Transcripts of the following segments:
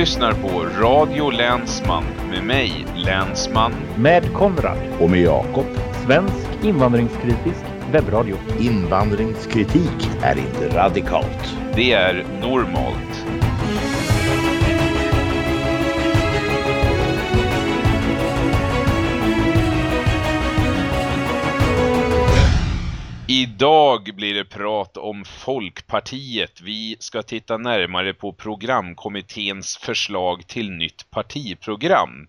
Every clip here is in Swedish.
lyssnar på Radio Länsman med mig, Länsman. Med Konrad. Och med Jakob. Svensk invandringskritisk webbradio. Invandringskritik är inte radikalt. Det är normalt. Idag blir det prat om Folkpartiet. Vi ska titta närmare på programkommitténs förslag till nytt partiprogram.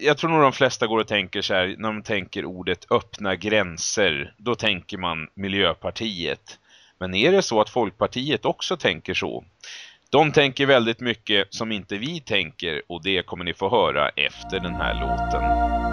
Jag tror nog de flesta går och tänker så här, när de tänker ordet öppna gränser, då tänker man Miljöpartiet. Men är det så att Folkpartiet också tänker så? De tänker väldigt mycket som inte vi tänker och det kommer ni få höra efter den här låten.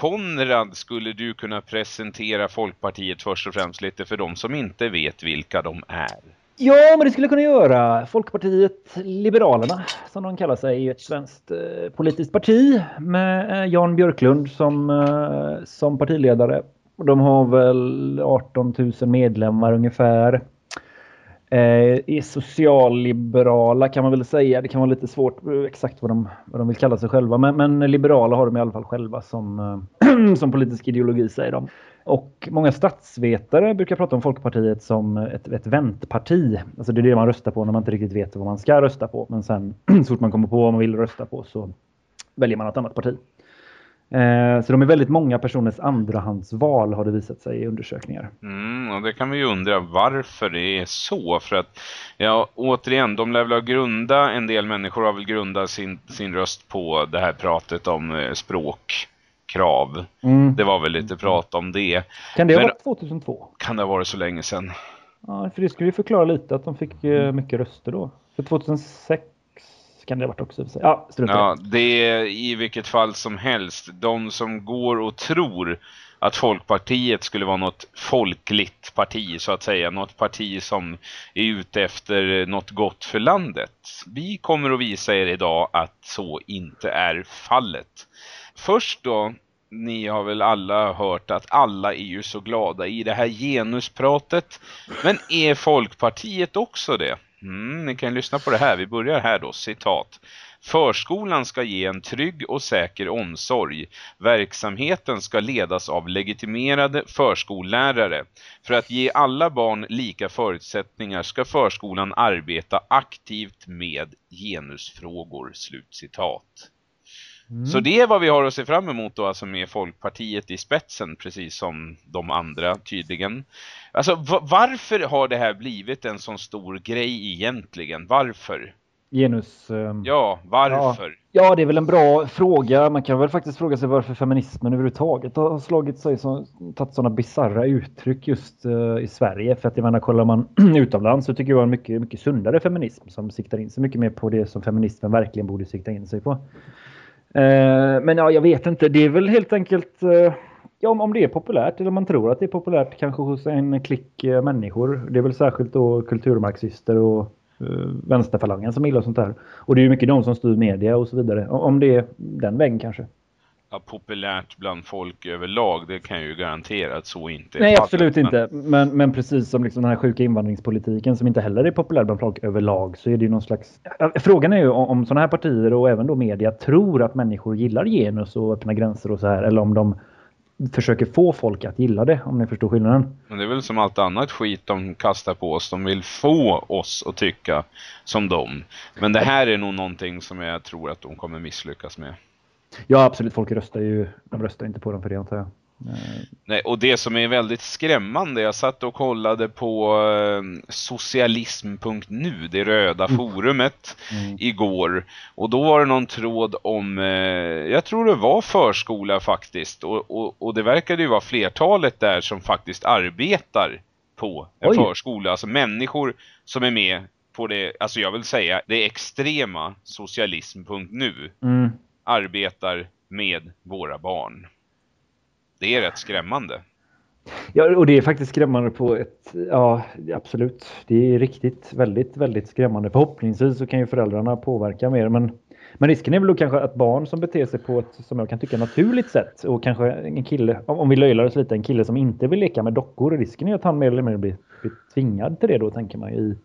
Konrad skulle du kunna presentera Folkpartiet först och främst lite för de som inte vet vilka de är. Ja, men det skulle jag kunna göra. Folkpartiet Liberalerna, som de kallar sig, är ett svenskt eh, politiskt parti med eh, Jan Björklund som, eh, som partiledare. De har väl 18 000 medlemmar ungefär. Eh, är socialliberala kan man väl säga. Det kan vara lite svårt eh, exakt vad de, vad de vill kalla sig själva. Men, men liberala har de i alla fall själva som, eh, som politisk ideologi säger de. Och många statsvetare brukar prata om Folkpartiet som ett, ett väntparti. Alltså det är det man röstar på när man inte riktigt vet vad man ska rösta på. Men sen så fort man kommer på vad man vill rösta på så väljer man ett annat parti. Eh, så de är väldigt många personers andrahandsval har det visat sig i undersökningar. Mm, och det kan vi ju undra varför det är så. För att, ja, återigen, de lär väl grunda, en del människor har väl grundat sin, sin röst på det här pratet om eh, språkkrav. Mm. Det var väl lite prat om det. Kan det ha varit 2002? Kan det ha varit så länge sedan? Ja, för det skulle ju förklara lite att de fick eh, mycket röster då. För 2006 kan det ha varit också. Ja, ja, det är i vilket fall som helst. De som går och tror att Folkpartiet skulle vara något folkligt parti så att säga. Något parti som är ute efter något gott för landet. Vi kommer att visa er idag att så inte är fallet. Först då, ni har väl alla hört att alla är ju så glada i det här genuspratet. Men är Folkpartiet också det? Mm, ni kan lyssna på det här. Vi börjar här då, citat. Förskolan ska ge en trygg och säker omsorg. Verksamheten ska ledas av legitimerade förskollärare. För att ge alla barn lika förutsättningar ska förskolan arbeta aktivt med genusfrågor. Slutcitat. Mm. Så det är vad vi har att se fram emot då, alltså med Folkpartiet i spetsen, precis som de andra tydligen. Alltså varför har det här blivit en sån stor grej egentligen? Varför? Genus... Um... Ja, varför? Ja. ja. det är väl en bra fråga. Man kan väl faktiskt fråga sig varför feminismen överhuvudtaget har slagit sig som tagit sådana bizarra uttryck just uh, i Sverige. För att jag menar, kollar man utomlands så tycker jag en mycket, mycket sundare feminism som siktar in sig mycket mer på det som feminismen verkligen borde sikta in sig på. Eh, men ja, jag vet inte. Det är väl helt enkelt... Eh, ja, om det är populärt eller om man tror att det är populärt kanske hos en klick eh, människor. Det är väl särskilt då kulturmarxister och vänsterfalangen som gillar sånt här. Och det är ju mycket de som styr media och så vidare. Om det är den vägen kanske. Populärt bland folk överlag, det kan jag ju garantera att så inte är Nej, fallet, absolut men... inte. Men, men precis som liksom den här sjuka invandringspolitiken som inte heller är populär bland folk överlag så är det ju någon slags... Frågan är ju om, om sådana här partier och även då media tror att människor gillar genus och öppna gränser och så här. Eller om de försöker få folk att gilla det, om ni förstår skillnaden. Men det är väl som allt annat skit de kastar på oss. De vill få oss att tycka som dem. Men det här är nog någonting som jag tror att de kommer misslyckas med. Ja, absolut. Folk röstar ju, de röstar inte på dem för det, antar jag. Nej, och det som är väldigt skrämmande, jag satt och kollade på eh, socialism.nu, det röda mm. forumet, mm. igår. Och då var det någon tråd om, eh, jag tror det var förskola faktiskt. Och, och, och det verkade ju vara flertalet där som faktiskt arbetar på en Oj. förskola. Alltså människor som är med på det, alltså jag vill säga, det extrema socialism.nu mm arbetar med våra barn det är rätt skrämmande. Ja, och det är faktiskt skrämmande på ett... Ja, absolut. Det är riktigt, väldigt, väldigt skrämmande. Förhoppningsvis så kan ju föräldrarna påverka mer, men... Men risken är väl då kanske att barn som beter sig på ett, som jag kan tycka, naturligt sätt och kanske en kille, om vi löjlar oss lite, en kille som inte vill leka med dockor, risken är att han mer eller mindre blir, blir tvingad till det då, tänker man i,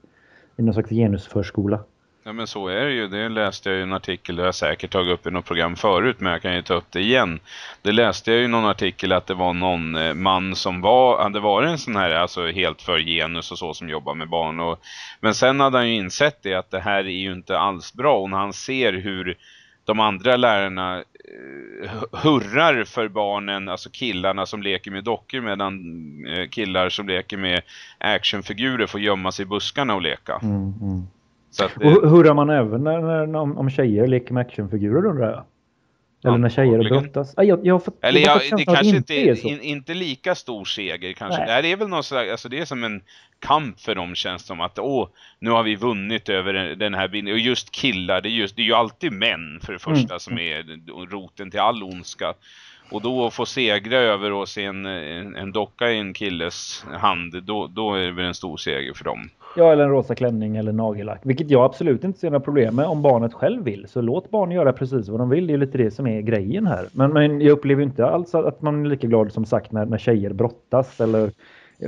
i någon slags genusförskola. Ja men så är det ju. Det läste jag i en artikel, det har jag säkert tagit upp i något program förut men jag kan ju ta upp det igen. Det läste jag i någon artikel att det var någon eh, man som var, hade varit en sån här, alltså helt för genus och så som jobbar med barn. Och, men sen hade han ju insett det att det här är ju inte alls bra och när han ser hur de andra lärarna eh, hurrar för barnen, alltså killarna som leker med dockor medan eh, killar som leker med actionfigurer får gömma sig i buskarna och leka. Mm, mm. Så att, och hurrar man även när, när, om, om tjejer leker med actionfigurer undrar jag? Eller när tjejer brottas. Ah, jag, jag fått, Eller jag, det kanske inte är, in, inte lika stor seger kanske. Nej. Det är väl något slags, alltså det är som en kamp för dem känns som att åh, nu har vi vunnit över den här bilden. Och just killar, det är, just, det är ju alltid män för det första mm. som är roten till all ondska. Och då få segra över och se en, en, en docka i en killes hand, då, då är det väl en stor seger för dem. Ja, eller en rosa klänning eller nagellack. Vilket jag absolut inte ser några problem med om barnet själv vill. Så låt barn göra precis vad de vill. Det är lite det som är grejen här. Men, men jag upplever inte alls att man är lika glad som sagt när, när tjejer brottas eller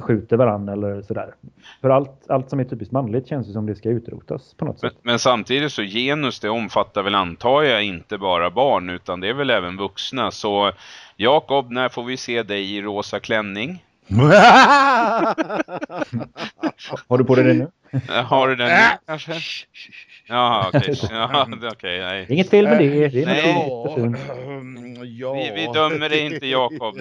skjuter varandra eller sådär. För allt, allt som är typiskt manligt känns som det ska utrotas på något men, sätt. Men samtidigt så genus det omfattar väl antar jag inte bara barn utan det är väl även vuxna. Så Jakob, när får vi se dig i rosa klänning? Har du på dig den nu? Har du den nu kanske? Jaha, okej. Okay. okay, Inget fel med det. det nej. Ja. Vi, vi dömer dig inte Jakob.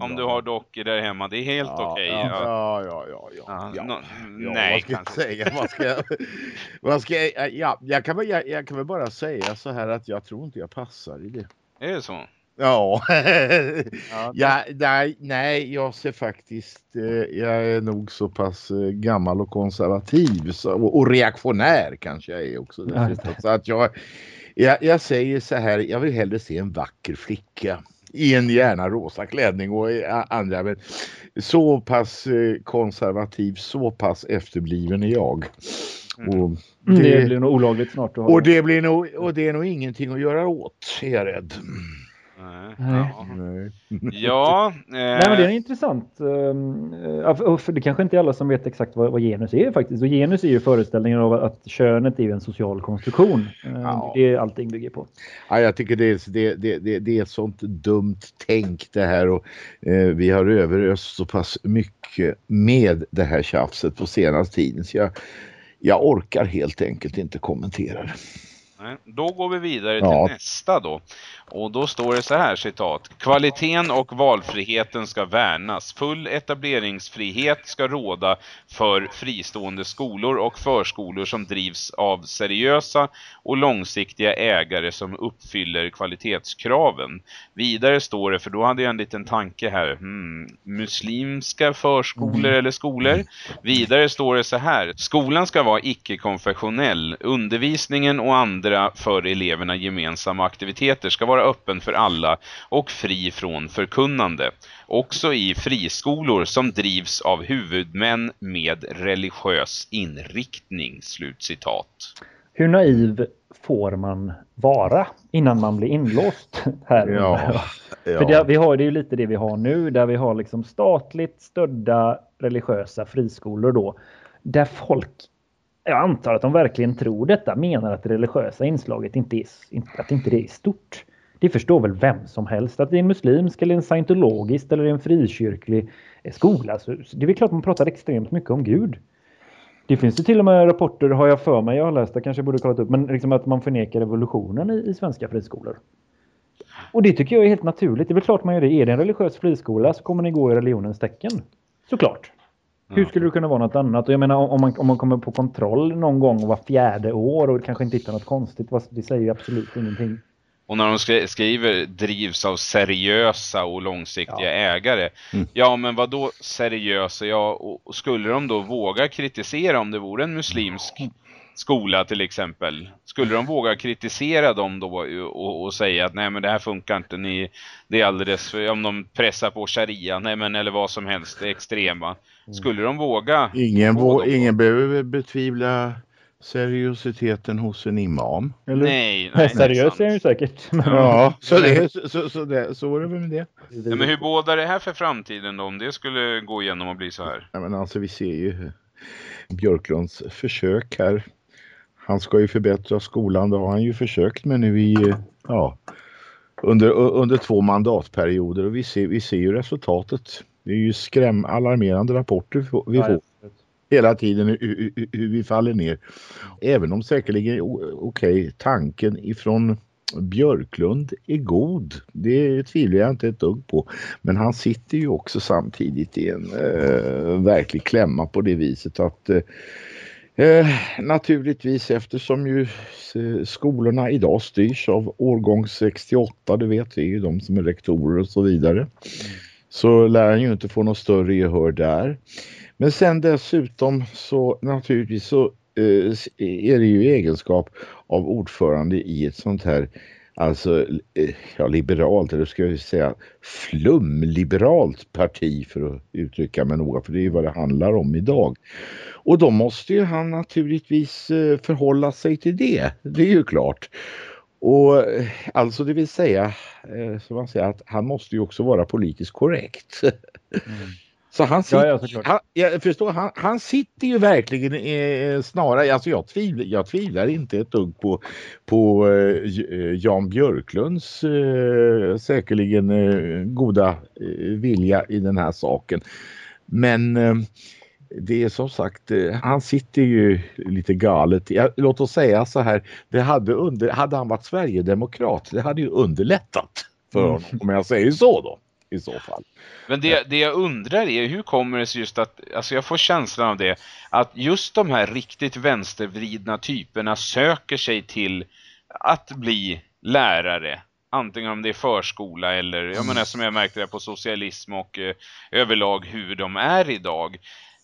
Om du har dockor där hemma. Det är helt ja, okej. Okay. Ja, ja, ja. ja, ja. No, nej, vad ska jag säga? Vad ska jag, vad ska jag, ja, jag, kan, jag, jag kan väl bara säga så här att jag tror inte jag passar i det. Är det så? Ja, ja nej, nej, jag ser faktiskt, eh, jag är nog så pass eh, gammal och konservativ så, och, reaktionär kanske jag är också. Så att jag, jag, jag säger så här, jag vill hellre se en vacker flicka i en gärna rosa klänning och andra. Men så pass eh, konservativ, så pass efterbliven är jag. Mm. Och det, det, blir nog olagligt snart. Och det, blir nog, och det är nog ingenting att göra åt, är jag rädd. Nej. Ja. eh... Nej, men det är intressant. Uh, för det kanske inte är alla som vet exakt vad, vad, genus är faktiskt. Och genus är ju föreställningen av att könet är en social konstruktion. Uh, ja. Det är allting bygger på. Ja, jag tycker det är, det, det, det är ett sånt dumt tänk det här. Och, uh, vi har överöst så pass mycket med det här tjafset på senaste tiden. Så jag, jag orkar helt enkelt inte kommentera det. Nej, Då går vi vidare till Ja. nästa då. Och då står det så här citat. Kvaliteten och valfriheten ska värnas. Full etableringsfrihet ska råda för fristående skolor och förskolor som drivs av seriösa och långsiktiga ägare som uppfyller kvalitetskraven. Vidare står det, för då hade jag en liten tanke här. Hmm, muslimska förskolor eller skolor? Vidare står det så här. Skolan ska vara icke-konfessionell. Undervisningen och andra för eleverna gemensamma aktiviteter ska vara öppen för alla och fri från förkunnande. Också i friskolor som drivs av huvudmän med religiös inriktning. Slutcitat. Hur naiv får man vara innan man blir inlåst? Här Ja, För det, vi har, det är ju lite det vi har nu, där vi har liksom statligt stödda religiösa friskolor då. Där folk, jag antar att de verkligen tror detta, menar att det religiösa inslaget inte är, att inte det är stort. Det förstår väl vem som helst att det är en muslimsk eller en scientologisk eller en frikyrklig eh, skola. Så, det är väl klart man pratar extremt mycket om Gud. Det finns ju till och med rapporter, har jag för mig, jag har läst det, kanske jag borde kollat upp, men liksom att man förnekar revolutionen i, i svenska friskolor. Och det tycker jag är helt naturligt. Det är väl klart man gör det. Är det en religiös friskola så kommer ni gå i religionens tecken. Såklart. Hur skulle det kunna vara något annat? Och jag menar om man, om man kommer på kontroll någon gång var fjärde år och kanske inte hittar något konstigt. Det säger ju absolut ingenting. Och när de skri- skriver drivs av seriösa och långsiktiga ägare. Mm. Ja, men vad då seriösa? Ja, och, och skulle de då våga kritisera om det vore en muslimsk skola till exempel? Skulle de våga kritisera dem då och, och säga att nej men det här funkar inte, ni, det är alldeles för, om de pressar på sharia, nej men eller vad som helst, det extrema. Skulle de våga? Ingen, vå- ingen behöver betvivla seriositeten hos en imam. Eller? Nej, nej. Seriös är han ju säkert. Ja, så, det, så, så, det, så var det väl med det. Nej, men hur bådar det här för framtiden då, om det skulle gå igenom och bli så här? Ja, men alltså vi ser ju Björklunds försök här. Han ska ju förbättra skolan, det har han ju försökt med nu i, ja, under, under två mandatperioder och vi ser, vi ser ju resultatet. Det är ju skräm, alarmerande rapporter vi får- vi Ja, hela tiden hur, hur, hur vi faller ner. Även om säkerligen okej tanken ifrån Björklund är god. Det tvivlar jag inte ett dugg på. Men han sitter ju också samtidigt i en eh, verklig klämma på det viset att eh, Eh, naturligtvis eftersom ju eh, skolorna idag styrs av årgång 68, du vet, det är ju de som är rektorer och så vidare. Så lär han ju inte få något större gehör där. Men sen dessutom så naturligtvis så eh, är det ju i egenskap av ordförande i ett sånt här Alltså, eh, ja, liberalt, eller ska jag säga flumliberalt parti för att uttrycka mig noga, för det är ju vad det handlar om idag. Och då måste ju han naturligtvis eh, förhålla sig till det, det är ju klart. Och eh, alltså det vill säga, eh, som man säger, att han måste ju också vara politiskt korrekt. Så han sitter, Ja, ja, han, jag förstår, han, han sitter ju verkligen eh, snarare, alltså jag tvivlar, jag tvivlar inte ett dugg på, på eh, eh, Jan Björklunds eh, säkerligen eh, goda vilja i den här saken. Men det är som sagt, eh, han sitter ju lite galet. Ja, låt oss säga så här, det hade, under, hade han varit Sverigedemokrat, det hade ju underlättat för Mm. honom, om jag säger så då, i så fall. Men det, det jag undrar är hur kommer det sig just att, alltså jag får känslan av det, att just de här riktigt vänstervridna typerna söker sig till att bli lärare. Antingen om det är förskola eller, jag menar som jag märkte det på socialism och eh, överlag hur de är idag.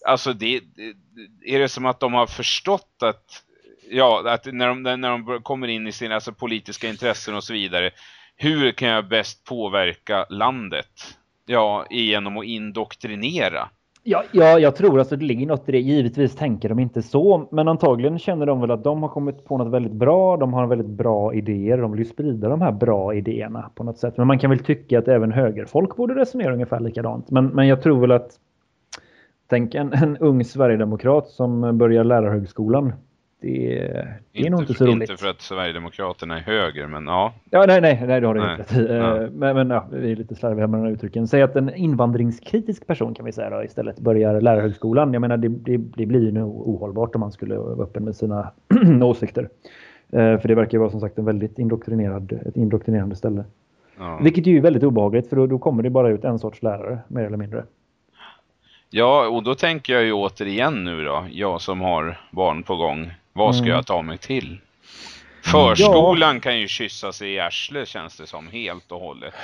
Alltså det, det, är det som att de har förstått att, ja, att när de, när de kommer in i sina alltså, politiska intressen och så vidare, hur kan jag bäst påverka landet? Ja, genom att indoktrinera. Ja, ja, jag tror alltså det ligger något i det. Givetvis tänker de inte så, men antagligen känner de väl att de har kommit på något väldigt bra. De har väldigt bra idéer. De vill ju sprida de här bra idéerna på något sätt. Men man kan väl tycka att även högerfolk borde resonera ungefär likadant. Men, men jag tror väl att tänk en, en ung sverigedemokrat som börjar lärarhögskolan. Det, det är nog inte så för, roligt. Inte för att Sverigedemokraterna är höger, men ja. Ja, nej, nej, nej, det har du Nej. rätt i. Eh, Ja. Men, men ja, vi är lite slarviga med de här uttrycken. Säg att en invandringskritisk person kan vi säga då, istället börjar lärarhögskolan. Jag menar, det, det, det blir ju nog ohållbart om man skulle vara öppen med sina åsikter. Eh, för det verkar vara som sagt en väldigt indoktrinerad, ett indoktrinerande ställe. Ja. Vilket är ju väldigt obehagligt för då, då kommer det bara ut en sorts lärare, mer eller mindre. Ja, och då tänker jag ju återigen nu då, jag som har barn på gång. Vad ska Mm. jag ta mig till? Förskolan kan ju kyssa sig i arslet känns det som, helt och hållet.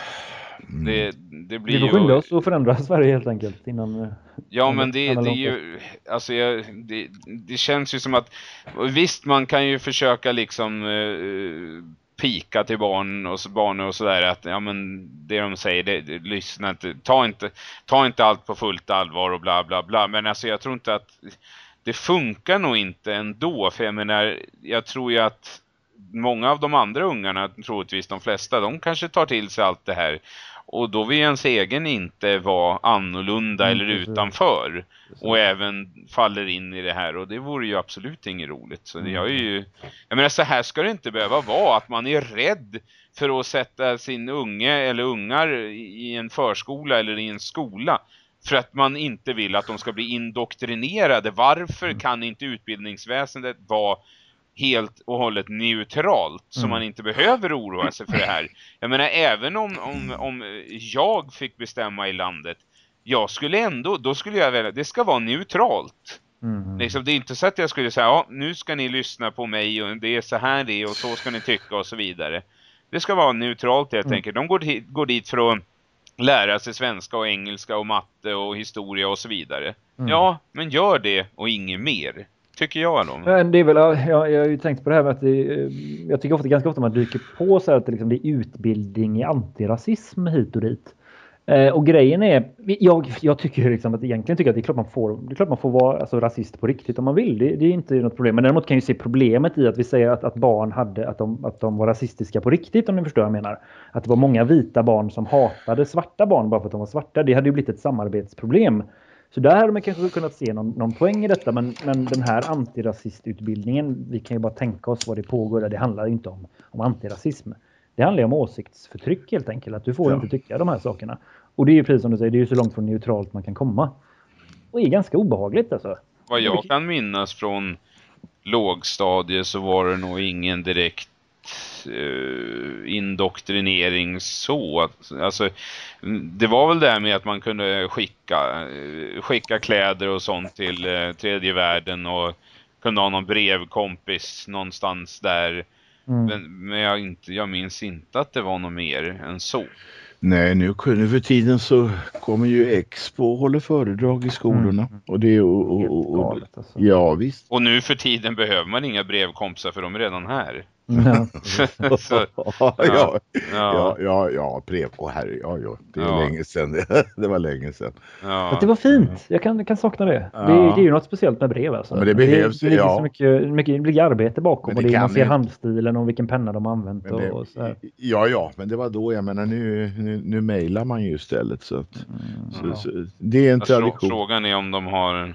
Det, det blir Vi får skynda oss att förändra Sverige helt enkelt innan... eh, Ja, men det, det är ju, alltså jag, det, det känns ju som att, visst man kan ju försöka liksom eh, pika till barn och, så- barn och sådär att, ja men det de säger, det, det, lyssna inte, ta inte, ta inte allt på fullt allvar och bla bla bla, men alltså jag tror inte att det funkar nog inte ändå, för jag menar, jag tror ju att många av de andra ungarna, troligtvis de flesta, de kanske tar till sig allt det här. Och då vill ens egen inte vara annorlunda Mm, eller precis. utanför. Och även faller in i det här. Och det vore ju absolut inget roligt. Så det jag är ju... Jag menar så här ska det inte behöva vara. Att man är rädd för att sätta sin unge eller ungar i en förskola eller i en skola. För att man inte vill att de ska bli indoktrinerade. Varför kan inte utbildningsväsendet vara helt och hållet neutralt så Mm. man inte behöver oroa sig för det här. Jag menar även om, om, om jag fick bestämma i landet jag skulle ändå, då skulle jag välja, det ska vara neutralt. Mm. Liksom, det är inte så att jag skulle säga, ja nu ska ni lyssna på mig och det är så här det är och så ska ni tycka och så vidare. Det ska vara neutralt helt Mm. enkelt. De går, dit- går dit för att lära sig svenska och engelska och matte och historia och så vidare. Mm. Ja, men gör det och inget mer. Tycker jag nog. Men det är väl, jag, jag har ju tänkt på det här med att det, eh, jag tycker ofta, ganska ofta man dyker på så här att det, liksom, det är utbildning i antirasism hit och dit. Eh, och grejen är, jag, jag tycker liksom att egentligen tycker jag att det är klart man får, det är klart man får vara alltså, rasist på riktigt om man vill. Det, det är inte något problem. Men däremot kan jag ju se problemet i att vi säger att, att barn hade, att de, att de var rasistiska på riktigt om ni förstår vad jag menar. Att det var många vita barn som hatade svarta barn bara för att de var svarta. Det hade ju blivit ett samarbetsproblem. Så där hade man kanske kunnat se någon, någon poäng i detta. Men, men den här antirasistutbildningen, vi kan ju bara tänka oss vad det pågår där. Det handlar ju inte om, om antirasism. Det handlar ju om åsiktsförtryck helt enkelt. Att du får Ja. inte tycka de här sakerna. Och det är ju precis som du säger, det är ju så långt från neutralt man kan komma. Och är ganska obehagligt alltså. Vad jag kan minnas från lågstadiet så var det nog ingen direkt indoktrinering så. Att, alltså, mm, det var väl det här med att man kunde skicka, eh, skicka kläder och sånt till eh, tredje världen och kunde ha någon brevkompis någonstans där. Mm. Men, men jag, inte, jag minns inte att det var något mer än så. Nej, nu, nu för tiden så kommer ju Expo och håller föredrag i skolorna. Och det är och, och, och, och, alltså. Ja, visst. Och nu för tiden behöver man inga brevkompisar för de är redan här. Ja. så, ja, ja, ja, ja, ja, ja, brev. Åh herre, ja, ja. Det är Ja. länge sedan. det var länge sedan. ja. Fast det var fint. Jag kan, kan sakna det. Ja. det. Det är ju något speciellt med brev alltså. Men det behövs, det, det ja. så mycket, mycket det ligger arbete bakom. Men Och det det, kan man ser handstilen och vilken penna de har använt. Och, det, och så här. ja, ja, men det var då. Jag menar nu, nu, nu mejlar man ju istället. Så, att, så, Ja. så, det är en tradition. Frågan är om de har en,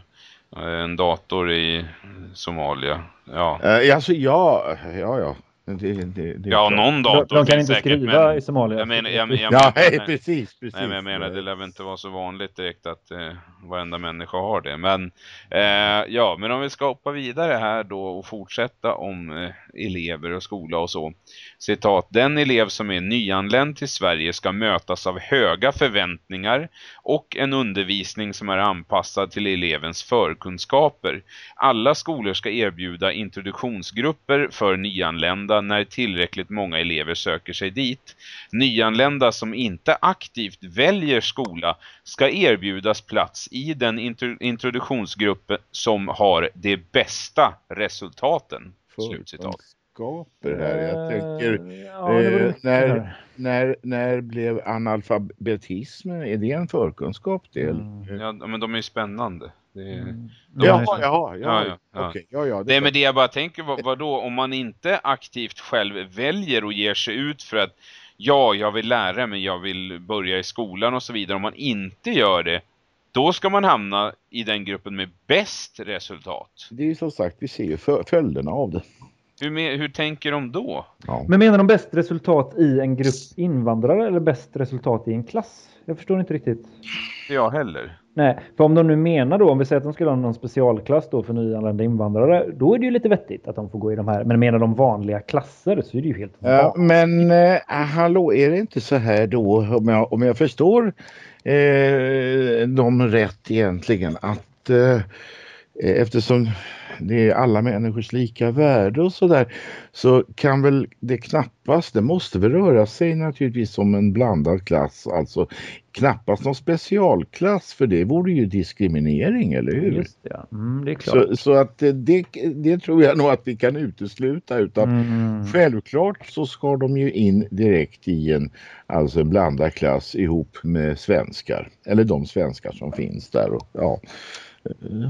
en dator i Somalia. Ja, Eh, alltså, ja, ja, ja. Det, det, det ja någon De, dator de kan finns inte säkert, skriva men, i Somalia. jag menar, jag, jag, jag, Ja, menar- hej, precis, precis. Nej men jag menar det lär väl inte vara så vanligt direkt att eh, varenda människa har det. Men eh, ja, men om vi ska hoppa vidare här då och fortsätta om eh, elever och skola och så. Citat, den elev som är nyanländ till Sverige ska mötas av höga förväntningar och en undervisning som är anpassad till elevens förkunskaper. Alla skolor ska erbjuda introduktionsgrupper för nyanlända när tillräckligt många elever söker sig dit. Nyanlända som inte aktivt väljer skola ska erbjudas plats i den intro- introduktionsgrupp som har de bästa resultaten. Slutcitat. Förkunskaper här. Jag tänker, Eh, ja, det var eh, när- när, när blev analfabetism, är det en förkunskap det? Mm. Ja, men de är ju spännande. Det är... Mm. Jaha, Ja, jaha, ja, Ja, ja, ja. Okej, ja, ja. Det är med det jag bara tänker, vad, vadå, om man inte aktivt själv väljer och ger sig ut för att ja, jag vill lära mig, jag vill börja i skolan och så vidare. Om man inte gör det, då ska man hamna i den gruppen med bäst resultat. Det är ju som sagt, vi ser ju för, följderna av det. Hur, hur tänker de då? Ja. Men menar de bäst resultat i en grupp invandrare eller bäst resultat i en klass? Jag förstår inte riktigt. Inte jag heller. Nej, för om de nu menar då, om vi säger att de skulle ha någon specialklass då för nyanlända invandrare, då är det ju lite vettigt att de får gå i de här. Men menar de vanliga klasser så är det ju helt ja, Men äh, hallå, är det inte så här då, om jag, om jag förstår eh, dem rätt egentligen, att eh, eftersom det är alla människors lika värde och sådär så kan väl det knappast, det måste väl röra sig naturligtvis som en blandad klass, alltså knappast någon specialklass för det vore ju diskriminering, eller hur? Just det, mm, det är klart. Så, så att det, det tror jag nog att vi kan utesluta utan mm. självklart så ska de ju in direkt i en, alltså en blandad klass ihop med svenskar, eller de svenskar som finns där och ja Eh,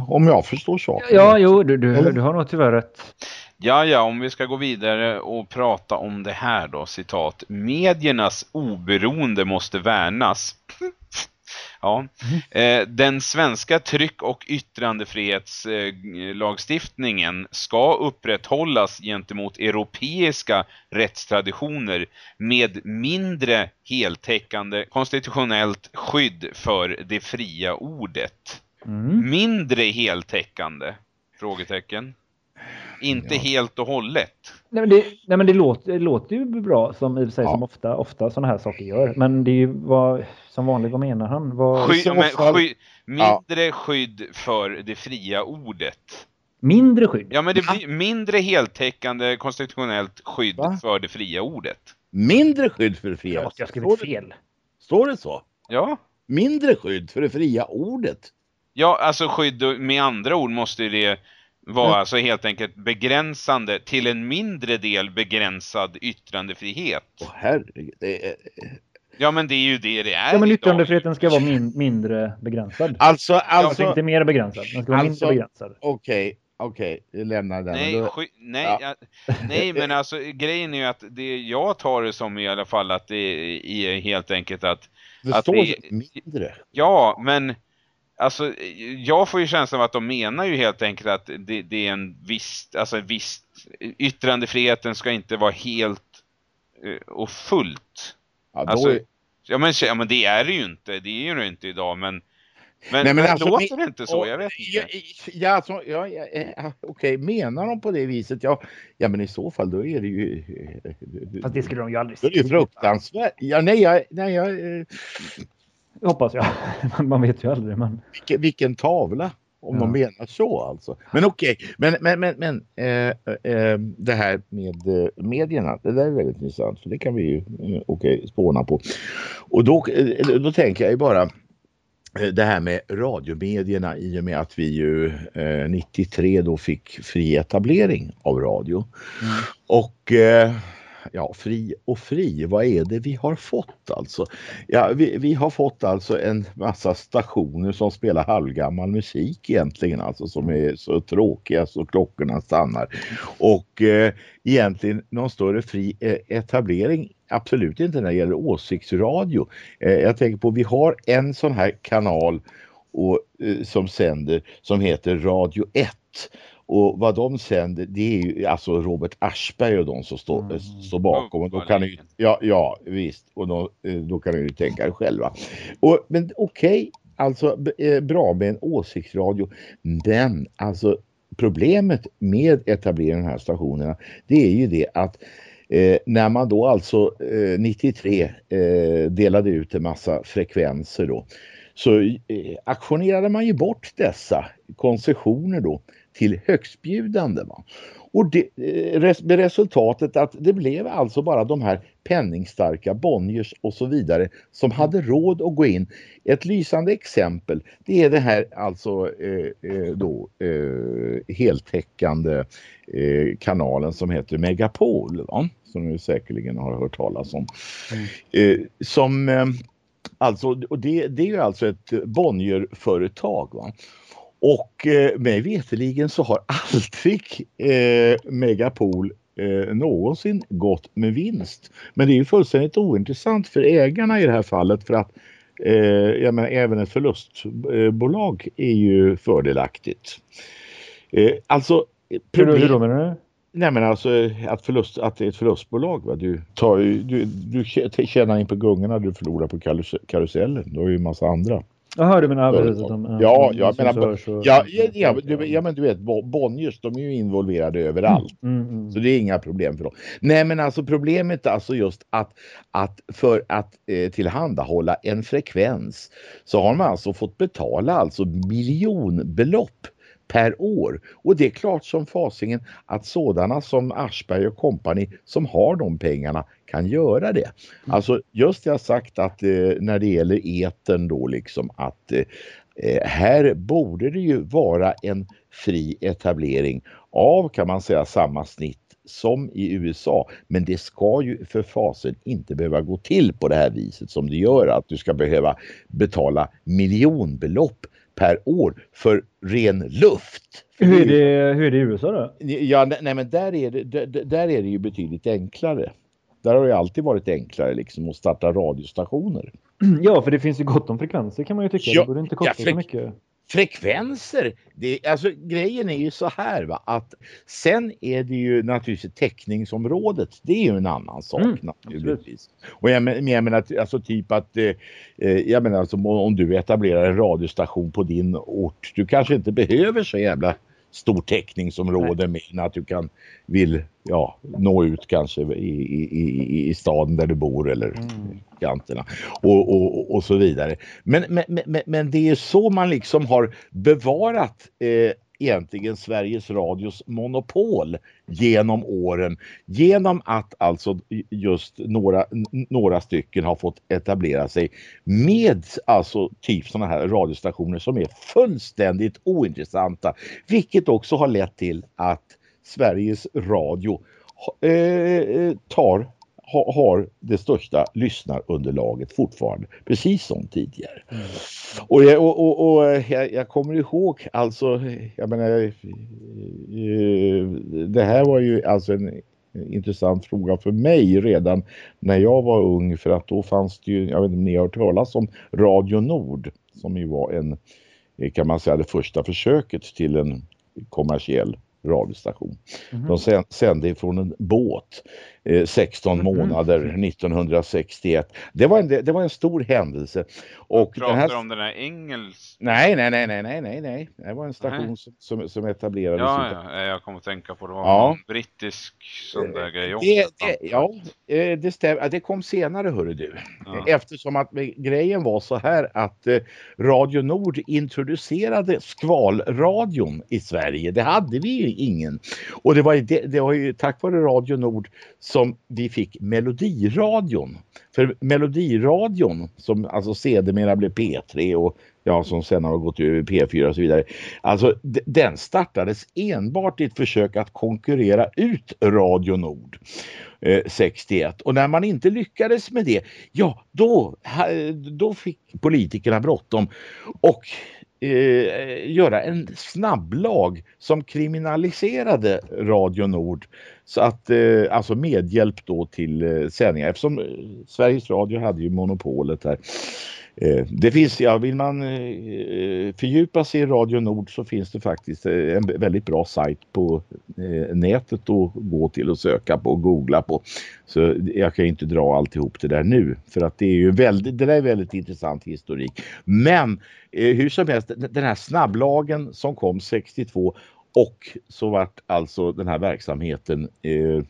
om jag förstår saken. Ja, jo, du, du, du har nog tyvärr rätt. Ja, ja, om vi ska gå vidare och prata om det här då, citat. Mediernas oberoende måste värnas. ja. Eh, den svenska tryck- och yttrandefrihetslagstiftningen ska upprätthållas gentemot europeiska rättstraditioner med mindre heltäckande konstitutionellt skydd för det fria ordet. Mm. Mindre heltäckande? Frågetecken. Inte ja. helt och hållet. Nej men, det, nej, men det, låter, det låter ju bra som i sig ja. som ofta, ofta sådana här saker gör. Men det är ju vad, som vanligt, vad menar han? Vad, sky, men, sky, mindre ja. skydd för det fria ordet. Mindre skydd? Ja men det blir mindre heltäckande konstitutionellt skydd Va? för det fria ordet. Mindre skydd för det fria ordet? Jag skrivit fel. Står det så? Ja. Mindre skydd för det fria ordet? Ja, alltså skydd med andra ord måste det vara mm. alltså helt enkelt begränsande till en mindre del begränsad yttrandefrihet. Åh herregud, det är... Ja, men det är ju det det är. Ja, men yttrandefriheten ska vara min mindre begränsad. Alltså, alltså... inte mer begränsad, den ska vara alltså, mindre begränsad. Okej, okay. Okej, okay, lämnar den. Nej, då... nej, ja. nej, men alltså grejen är ju att det jag tar det som i alla fall att det är helt enkelt att... Det att står det, mindre. Ja, men Alltså, jag får ju känslan av att de menar ju helt enkelt att det, det är en viss, alltså en viss, yttrandefriheten ska inte vara helt uh, och fullt. Ja, alltså, är... ja, men, ja, men det är det ju inte, det är ju det inte idag, men men, Nej, men, men alltså, låter det inte så? Jag vet inte. Ja, alltså, ja, ja, ja, okej, menar de på det viset? Ja, ja, men i så fall då är det ju... Fast det skulle de ju aldrig skriva. Det är fruktansvärt. Ja, nej, jag, nej, jag, eh, Hoppas jag. Man vet ju aldrig. Men... Vilken, vilken tavla. Om ja. de menar så alltså. Men okej, okay. men, men, men, men äh, äh, det här med äh, medierna, det där är väldigt intressant för det kan vi ju äh, okay, spåna på. Och då, då tänker jag ju bara det här med radiomedierna i och med att vi ju 93 då fick fri etablering av radio. Mm. Och ja, fri och fri, vad är det vi har fått alltså? Ja, vi, vi, har fått alltså en massa stationer som spelar halvgammal musik egentligen, alltså som är så tråkiga så klockorna stannar. Och eh, egentligen någon större fri eh, etablering absolut inte när det gäller åsiktsradio. Eh, jag tänker på, vi har en sån här kanal och, eh, som sänder som heter Radio 1 och vad de sänder det är ju alltså Robert Aschberg och de som står, mm. står bakom. Och då kan ni, ja, ja visst, och då, eh, då kan ni ju tänka er själva. Och, men okej, okay, alltså eh, bra med en åsiktsradio. Men alltså problemet med etableringen av de här stationerna det är ju det att Eh, när man då alltså eh, 93 eh, delade ut en massa frekvenser då så eh, aktionerade man ju bort dessa koncessioner då till högstbjudande. Va? Och det, eh, med resultatet att det blev alltså bara de här penningstarka Bonniers och så vidare som hade råd att gå in. Ett lysande exempel det är det här alltså eh, eh, då eh, heltäckande eh, kanalen som heter Megapol va? som du säkerligen har hört talas om. Mm. Eh, som alltså och det, det är ju alltså ett Bonnier-företag va? Och eh, mig veteligen så har aldrig eh, Megapol eh, någonsin gått med vinst. Men det är ju fullständigt ointressant för ägarna i det här fallet för att eh, jag menar, även ett förlustbolag är ju fördelaktigt. Eh, alltså problem... Hur då menar du? Nej men alltså att, förlust, att det är ett förlustbolag. Va? Du, tar, du, du tjänar in på gungorna, du förlorar på karusellen. Du har ju en massa andra. Jaha, du menar de, ja, ja, menar, så, ja, ja, ja, du, ja, men du vet Bonniers, de är ju involverade överallt. Mm, mm, mm. Så det är inga problem för dem. Nej, men alltså problemet är alltså just att, att för att eh, tillhandahålla en frekvens så har man alltså fått betala alltså miljonbelopp per år. Och det är klart som fasingen att sådana som Aschberg och kompani som har de pengarna kan göra det. Mm. Alltså just jag sagt att eh, när det gäller eten då liksom att eh, eh, här borde det ju vara en fri etablering av kan man säga samma snitt som i USA. Men det ska ju för fasen inte behöva gå till på det här viset som det gör. Att du ska behöva betala miljonbelopp per år för ren luft. Hur är det, hur är det i USA då? Ja, nej men där är det, där är det ju betydligt enklare. Där har det alltid varit enklare liksom att starta radiostationer. Ja, för det finns ju gott om frekvenser kan man ju tycka. Ja, det borde inte kosta ja, så mycket. Frekvenser, det, alltså grejen är ju så här va, att sen är det ju naturligtvis täckningsområdet, det är ju en annan sak mm, naturligtvis. Och jag, men, jag menar alltså typ att, eh, eh, jag menar alltså om du etablerar en radiostation på din ort, du kanske inte behöver så jävla stort täckningsområde Nej. men att du kan vill ja, nå ut kanske i, i, i, i staden där du bor eller mm. kanterna och, och, och så vidare. Men, men, men, men det är så man liksom har bevarat eh, egentligen Sveriges Radios monopol genom åren. Genom att alltså just några, några stycken har fått etablera sig med alltså typ sådana här radiostationer som är fullständigt ointressanta. Vilket också har lett till att Sveriges Radio eh, eh tar har det största lyssnarunderlaget fortfarande, precis som tidigare. Mm. Och, jag, och, och, och jag, jag, kommer ihåg, alltså, jag menar, eh, det här var ju alltså en intressant fråga för mig redan när jag var ung för att då fanns det ju, jag vet inte om ni har hört talas om Radio Nord som ju var en, kan man säga det första försöket till en kommersiell radiostation. Mm. De sände från en båt eh, 16 mm. månader 1961. Det var en, det var en stor händelse. Och Pratar den här... om den här engels... Nej, nej, nej, nej, nej, nej, nej. Det var en station som, som, som etablerades. Ja, ja, jag kommer att tänka på det. var ja. en brittisk sån där grej också. Det, det, ja, eh, det stämmer. Det kom senare, hörru du. Ja. Eftersom att grejen var så här att eh, Radio Nord introducerade skvalradion i Sverige. Det hade vi ju ingen. Och det var, det, det var ju tack vare Radio Nord som vi fick Melodiradion. För Melodiradion som alltså sedermera blev P3 och ja, som sen har gått över P4 och så vidare. Alltså den startades enbart i ett försök att konkurrera ut Radio Nord. Eh, 61 och när man inte lyckades med det, ja då, då fick politikerna bråttom och eh, göra en snabblag som kriminaliserade Radio Nord. Så att eh, alltså medhjälp då till eh, sändningar eftersom eh, Sveriges Radio hade ju monopolet här. Eh, det finns, ja, vill man eh, eh, fördjupa sig i Radio Nord så finns det faktiskt en väldigt bra sajt på nätet att gå till och söka på och googla på. Så jag kan inte dra alltihop det där nu för att det är ju väldigt, det där är väldigt intressant historik. Men hur som helst, den här snabblagen som kom 62 och så vart alltså den här verksamheten eh,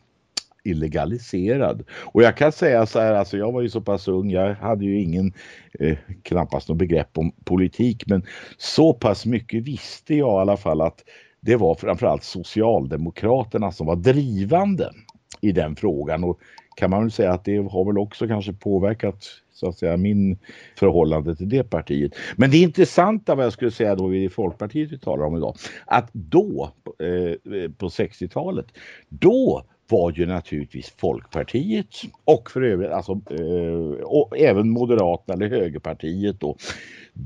illegaliserad. Och jag kan säga så här, alltså jag var ju så pass ung, jag hade ju ingen, eh, knappast något begrepp om politik, men så pass mycket visste jag i alla fall att det var framförallt Socialdemokraterna som var drivande i den frågan och kan man väl säga att det har väl också kanske påverkat så att säga min förhållande till det partiet. Men det intressanta vad jag skulle säga då i Folkpartiet vi talar om idag, att då eh, på 60-talet, då var ju naturligtvis Folkpartiet och för övrigt alltså, eh, och även Moderaterna eller Högerpartiet då.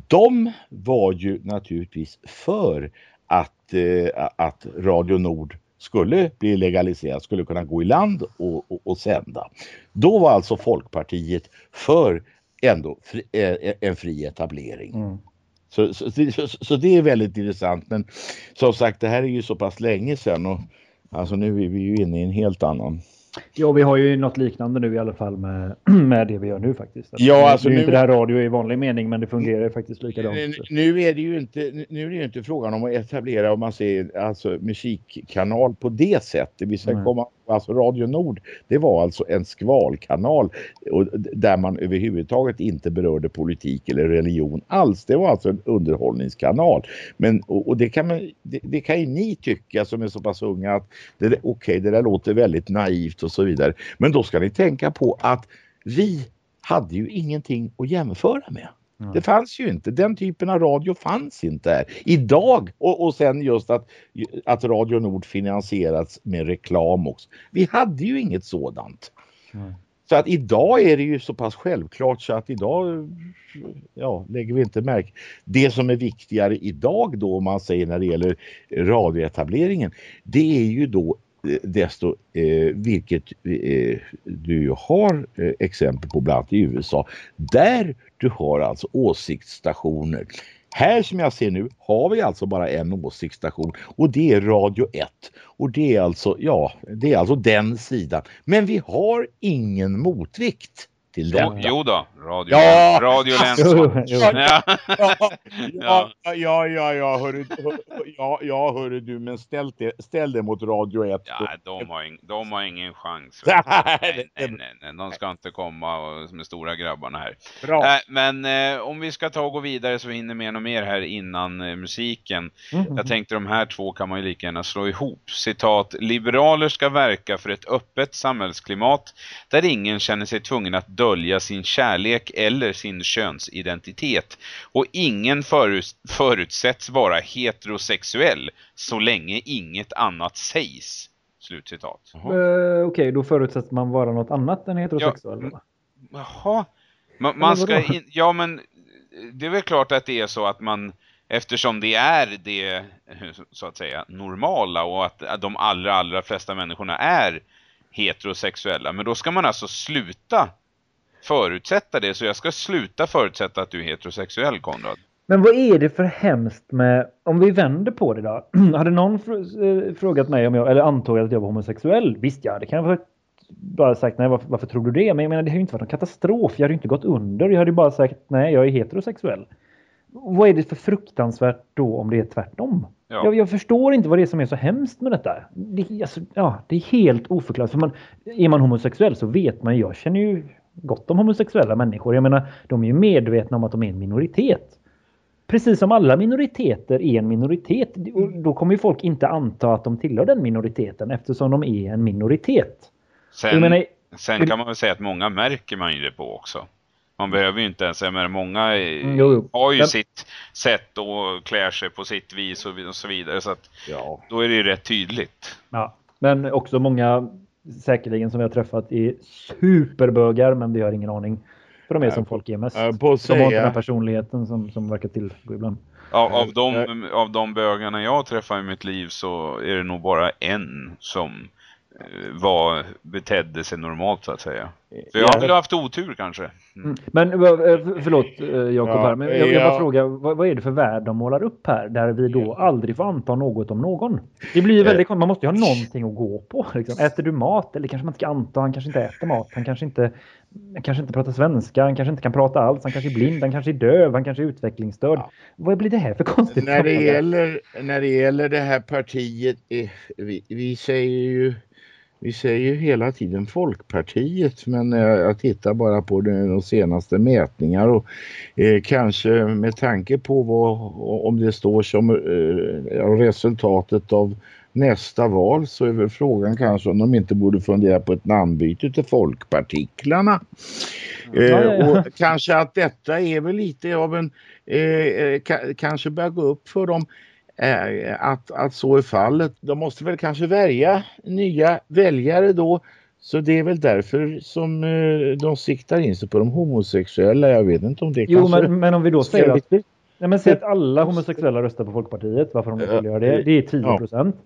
De var ju naturligtvis för att, eh, att Radio Nord skulle bli legaliserad, skulle kunna gå i land och, och, och sända. Då var alltså Folkpartiet för ändå fri, eh, en fri etablering. Mm. Så, så, så, så, det är väldigt intressant men som sagt det här är ju så pass länge sedan och Alltså nu är vi ju inne i en helt annan. Ja, vi har ju något liknande nu i alla fall med, med det vi gör nu faktiskt. Ja, alltså nu är nu- inte det här radio i vanlig mening, men det fungerar faktiskt likadant. Nu- Nu är det ju inte, nu är det ju inte frågan om att etablera om man säger alltså musikkanal på det sättet. Vi ska Nej. komma, alltså Radio Nord, det var alltså en skvalkanal och där man överhuvudtaget inte berörde politik eller religion alls. Det var alltså en underhållningskanal. Men, och, och det, kan man, det, det kan ju ni tycka som är så pass unga att det, där- det där låter väldigt naivt och så vidare. Men då ska ni tänka på att vi hade ju ingenting att jämföra med. Mm. Det fanns ju inte. Den typen av radio fanns inte här. Idag och, och sen just att, att Radio Nord finansierats med reklam också. Vi hade ju inget sådant. Mm. Så att idag är det ju så pass självklart så att idag ja, lägger vi inte märke. Det som är viktigare idag då om man säger när det gäller radioetableringen det är ju då desto eh, vilket eh, du har eh, exempel på bland annat i USA där du har alltså åsiktsstationer. Här som jag ser nu har vi alltså bara en åsiktsstation och det är Radio 1 och det är alltså ja, det är alltså den sidan. Men vi har ingen motvikt till Jo, den. jo då, radio, Ja. radio jo. Ja. Ja, ja, ja, ja, hörru, hör, ja, ja, hörru du, men ställ det, ställ det mot Radio 1. Ja, de har, ing, de har ingen chans. Nej, Nej, nej, nej, de ska inte komma och, med stora grabbarna här. Bra. Nej, men eh, om vi ska ta och gå vidare så vi hinner med något mer här innan eh, musiken. Mm. Jag tänkte de här två kan man ju lika gärna slå ihop. Citat, liberaler ska verka för ett öppet samhällsklimat där ingen känner sig tvungen att dölja sin kärlek eller sin könsidentitet. Och ingen förut, förutsätts vara heterosexuell så länge inget annat sägs. Slutcitat. Eh, Okej, då förutsätts man vara något annat än heterosexuell. Ja? Jaha. Man, man ska in, ja men det är väl klart att det är så att man eftersom det är det så att säga normala och att de allra allra flesta människorna är heterosexuella men då ska man alltså sluta förutsätta det så jag ska sluta förutsätta att du är heterosexuell Konrad. Men vad är det för hemskt med, om vi vänder på det då. Hade någon fr- eh, frågat mig om jag, eller antagit att jag var homosexuell? Visst ja, det kan jag bara sagt nej, varför, varför tror du det? Men jag menar, det har ju inte varit någon katastrof. Jag hade ju inte gått under. Jag hade ju bara sagt nej, jag är heterosexuell. Vad är det för fruktansvärt då om det är tvärtom? Ja. Jag, jag förstår inte vad det är som är så hemskt med detta. Det, alltså, ja, det är helt oförklarligt. För man, är man homosexuell så vet man ju, jag känner ju gott om homosexuella människor. Jag menar, de är ju medvetna om att de är en minoritet. Precis som alla minoriteter är en minoritet. Då kommer ju folk inte anta att de tillhör den minoriteten eftersom de är en minoritet. Sen, menar, sen kan man väl säga att många märker man ju det på också. Man behöver ju inte ens, jag menar, många jo, jo. har ju Men- sitt sätt och klär sig på sitt vis och, vi- och så vidare så att Ja. då är det ju rätt tydligt. Ja, men också många säkerligen som vi har träffat är superbögar men vi har ingen aning. För de är som folk är mest. De har inte den här personligheten som, som verkar tillgå ibland. Av, av, de, av de bögarna jag har träffat i mitt liv så är det nog bara en som var, betedde sig normalt så att säga. För jag har väl haft otur kanske. Mm. Men eh, för- förlåt eh, Jakob Ja, här, men jag, jag bara ja. frågar vad, vad är det för värld de målar upp här där vi då aldrig får anta något om någon? Det blir ju väldigt konstigt, man måste ju ha någonting att gå på. Liksom. Äter du mat? Eller kanske man inte ska anta, han kanske inte äter mat, han kanske inte, han kanske inte pratar svenska, han kanske inte kan prata alls, han kanske är blind, han kanske är döv, han kanske är utvecklingsstörd. Vad blir det här för konstigt? när det, gäller, när det gäller det här partiet, eh, vi, vi säger ju vi säger ju hela tiden Folkpartiet men eh, jag tittar bara på de, senaste mätningar och eh, kanske med tanke på vad, om det står som eh, resultatet av nästa val så är väl frågan kanske om de inte borde fundera på ett namnbyte till Folkpartiklarna. Ja, ja, ja. Och kanske att detta är väl lite av en, eh, ka- kanske börjar gå upp för dem att, att så är fallet. De måste väl kanske välja nya väljare då. Så det är väl därför som eh, de siktar in sig på de homosexuella. Jag vet inte om det Jo, kanske... men, men om vi då säger att, nej, men säg att alla homosexuella röstar på Folkpartiet, varför de skulle göra det? Det är 10 procent.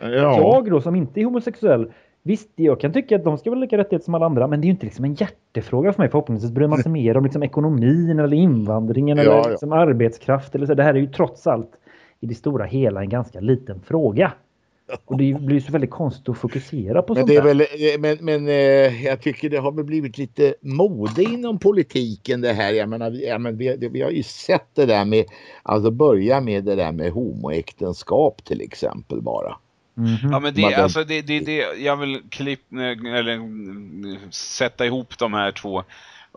Ja. Jag då som inte är homosexuell, visst jag kan tycka att de ska väl ha lika rättigheter som alla andra, men det är ju inte liksom en hjärtefråga för mig. Förhoppningsvis bryr man sig mer om liksom ekonomin eller invandringen Ja, eller ja. liksom arbetskraft. Eller så. Det här är ju trots allt i det stora hela en ganska liten fråga. Och det blir så väldigt konstigt att fokusera på Men, sånt det är där. väl, eh, men, men eh, jag tycker det har väl blivit lite mode inom politiken det här. Jag menar, vi, ja, men vi, vi har ju sett det där med, alltså börja med det där med homoäktenskap till exempel bara. Mhm. Ja men det, alltså det, det, det, jag vill klipp, eller mm, sätta ihop de här två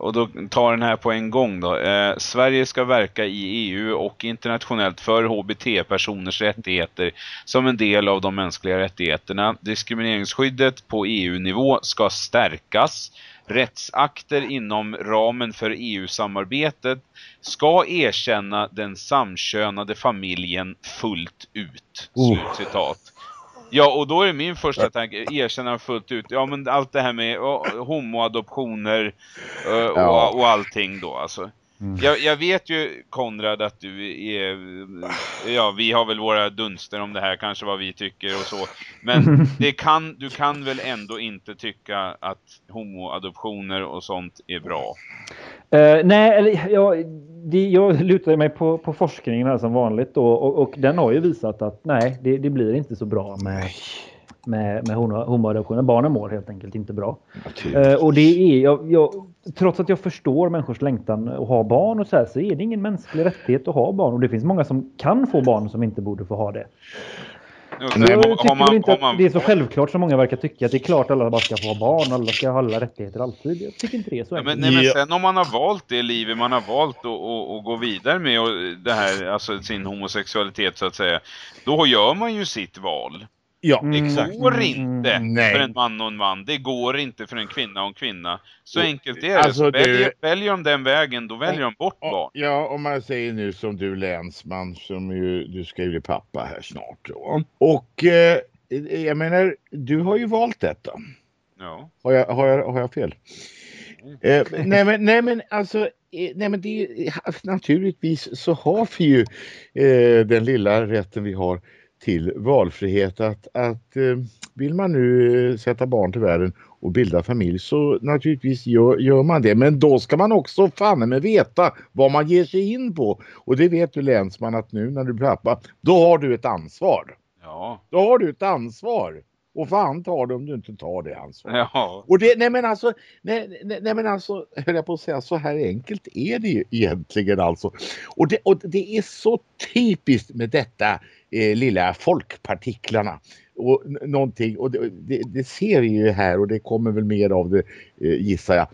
och då tar den här på en gång då. Eh, Sverige ska verka i EU och internationellt för HBT-personers rättigheter som en del av de mänskliga rättigheterna. Diskrimineringsskyddet på EU-nivå ska stärkas. Rättsakter inom ramen för EU-samarbetet ska erkänna den samkönade familjen fullt ut. Oh. Slutcitat. Ja, och då är min första tanke, erkänna fullt ut. Ja, men allt det här med homoadoptioner eh, Ja. och, och allting då alltså. Mm. Jag, jag vet ju Konrad att du är, ja vi har väl våra dunster om det här, kanske vad vi tycker och så. Men det kan, du kan väl ändå inte tycka att homoadoptioner och sånt är bra? Eh, nej, eller jag, det, jag lutar mig på, på forskningen här som vanligt då, och, och den har ju visat att nej, det, det blir inte så bra med, med, med homo- homoadoptioner. Barnen mår helt enkelt inte bra. Eh, och det är, jag, jag, trots att jag förstår människors längtan att ha barn och så här, så är det ingen mänsklig rättighet att ha barn. Och det finns många som kan få barn som inte borde få ha det. Och Jag har tycker man- inte man- det är så självklart som många verkar tycka. Att det är klart att alla bara ska få ha barn och alla ska ha alla rättigheter alltid. Jag tycker inte det är så Ja, men, enkelt. nej, men Ja. sen om man har valt det livet man har valt att gå vidare med och det här, alltså sin homosexualitet så att säga, då gör man ju sitt val. Ja, Mm. exakt. går Mm, inte mm, nej. för en man och en man. Det går inte för en kvinna och en kvinna. Så enkelt är det. alltså, så du- väljer, väljer de den vägen, då väljer de bort barn. Ja, om man säger nu som du länsman som ju, du ska ju bli pappa här snart då. Och eh, jag menar, du har ju valt detta. Ja. Har jag, har jag, har jag fel? Eh, nej, men, nej men alltså, eh, nej men det är, naturligtvis så har vi ju eh, den lilla rätten vi har till valfrihet att, att eh, vill man nu eh, sätta barn till världen och bilda familj så naturligtvis gör, gör man det. Men då ska man också fan med veta vad man ger sig in på. Och det vet du länsman att nu när du blir pappa, då har du ett ansvar. Ja. Då har du ett ansvar. Och fan tar du om du inte tar det ansvaret. Ja. Och det, nej men alltså, nej, nej, nej men alltså, höll jag på att säga, så här enkelt är det ju egentligen alltså. Och det, och det är så typiskt med detta eh, lilla folkpartiklarna. Och någonting, och det, det, det ser vi ju här och det kommer väl mer av det eh, gissar jag.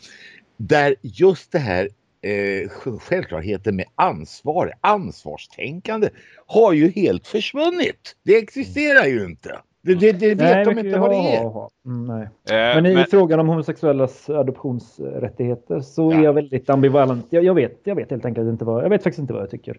Där just det här eh, sj- självklarheten med ansvar, ansvarstänkande har ju helt försvunnit. Det existerar ju inte. Det, det, det vet Nej, de inte vad det är. Mm, nej. Eh, Men i men- frågan om homosexuellas adoptionsrättigheter så Ja. är jag väldigt ambivalent. Jag, jag, vet, jag vet helt enkelt inte vad jag vet faktiskt inte vad jag tycker.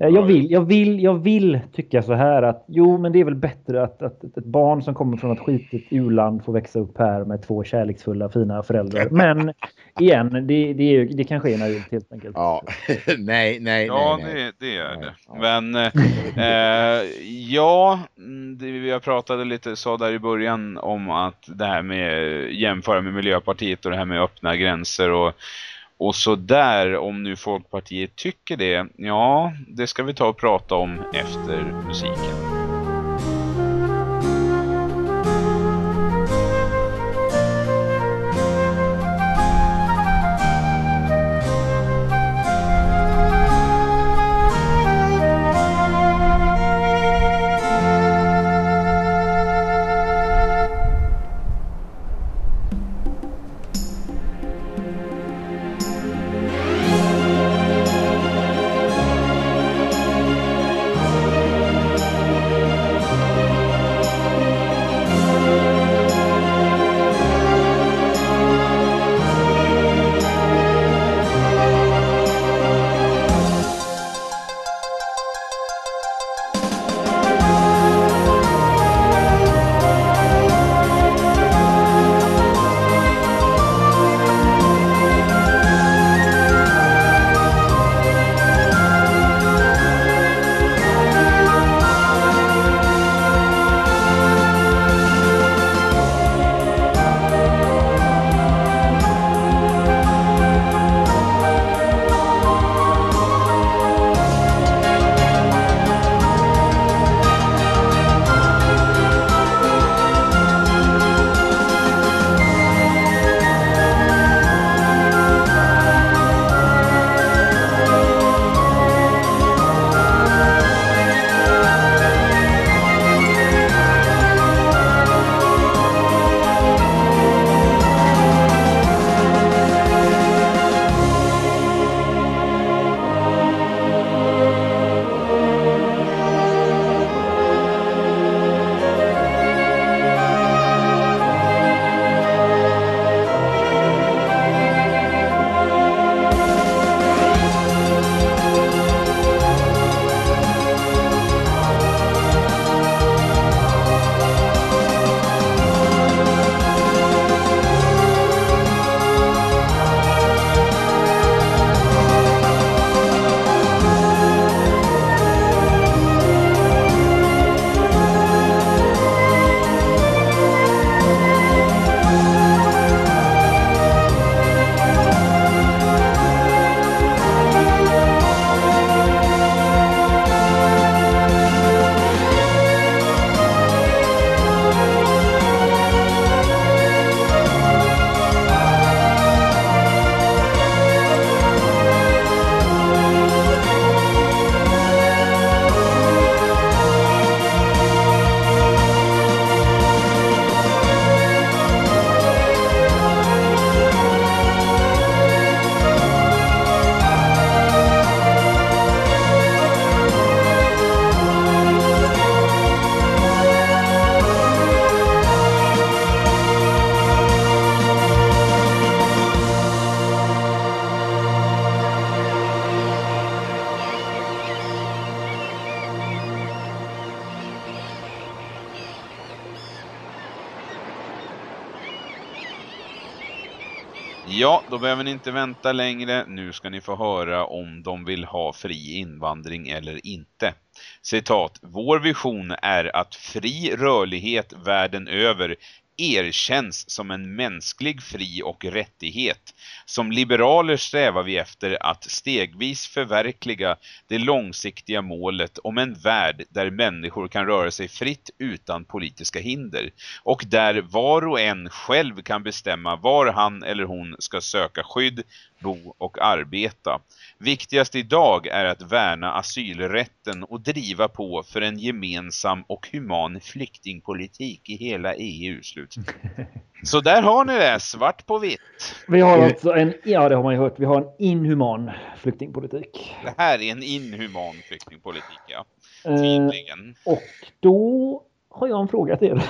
Eh, Ja, Jag vill, jag vill, jag vill tycka så här att jo, men det är väl bättre att, att ett barn som kommer från ett skitigt u-land får växa upp här med två kärleksfulla fina föräldrar. Men igen, det, det, är, det kanske är naivt helt enkelt. Ja, nej, nej, Ja, nej. nej. Det, det är det. Men eh, ja, mm, det, vi har pratat lite, sa där i början om att det här med jämföra med Miljöpartiet och det här med öppna gränser och, och så där, om nu Folkpartiet tycker det, ja, det ska vi ta och prata om efter musiken. Då behöver ni inte vänta längre. Nu ska ni få höra om de vill ha fri invandring eller inte. Citat, vår vision är att fri rörlighet världen över erkänns som en mänsklig fri och rättighet. Som liberaler strävar vi efter att stegvis förverkliga det långsiktiga målet om en värld där människor kan röra sig fritt utan politiska hinder och där var och en själv kan bestämma var han eller hon ska söka skydd, bo och arbeta. Viktigast idag är att värna asylrätten och driva på för en gemensam och human flyktingpolitik i hela EU. Slut. Så där har ni det, svart på vitt. Vi har alltså en, ja det har man ju hört, vi har en inhuman flyktingpolitik. Det här är en inhuman flyktingpolitik, ja. Eh, Tydligen. och då har jag en fråga till er.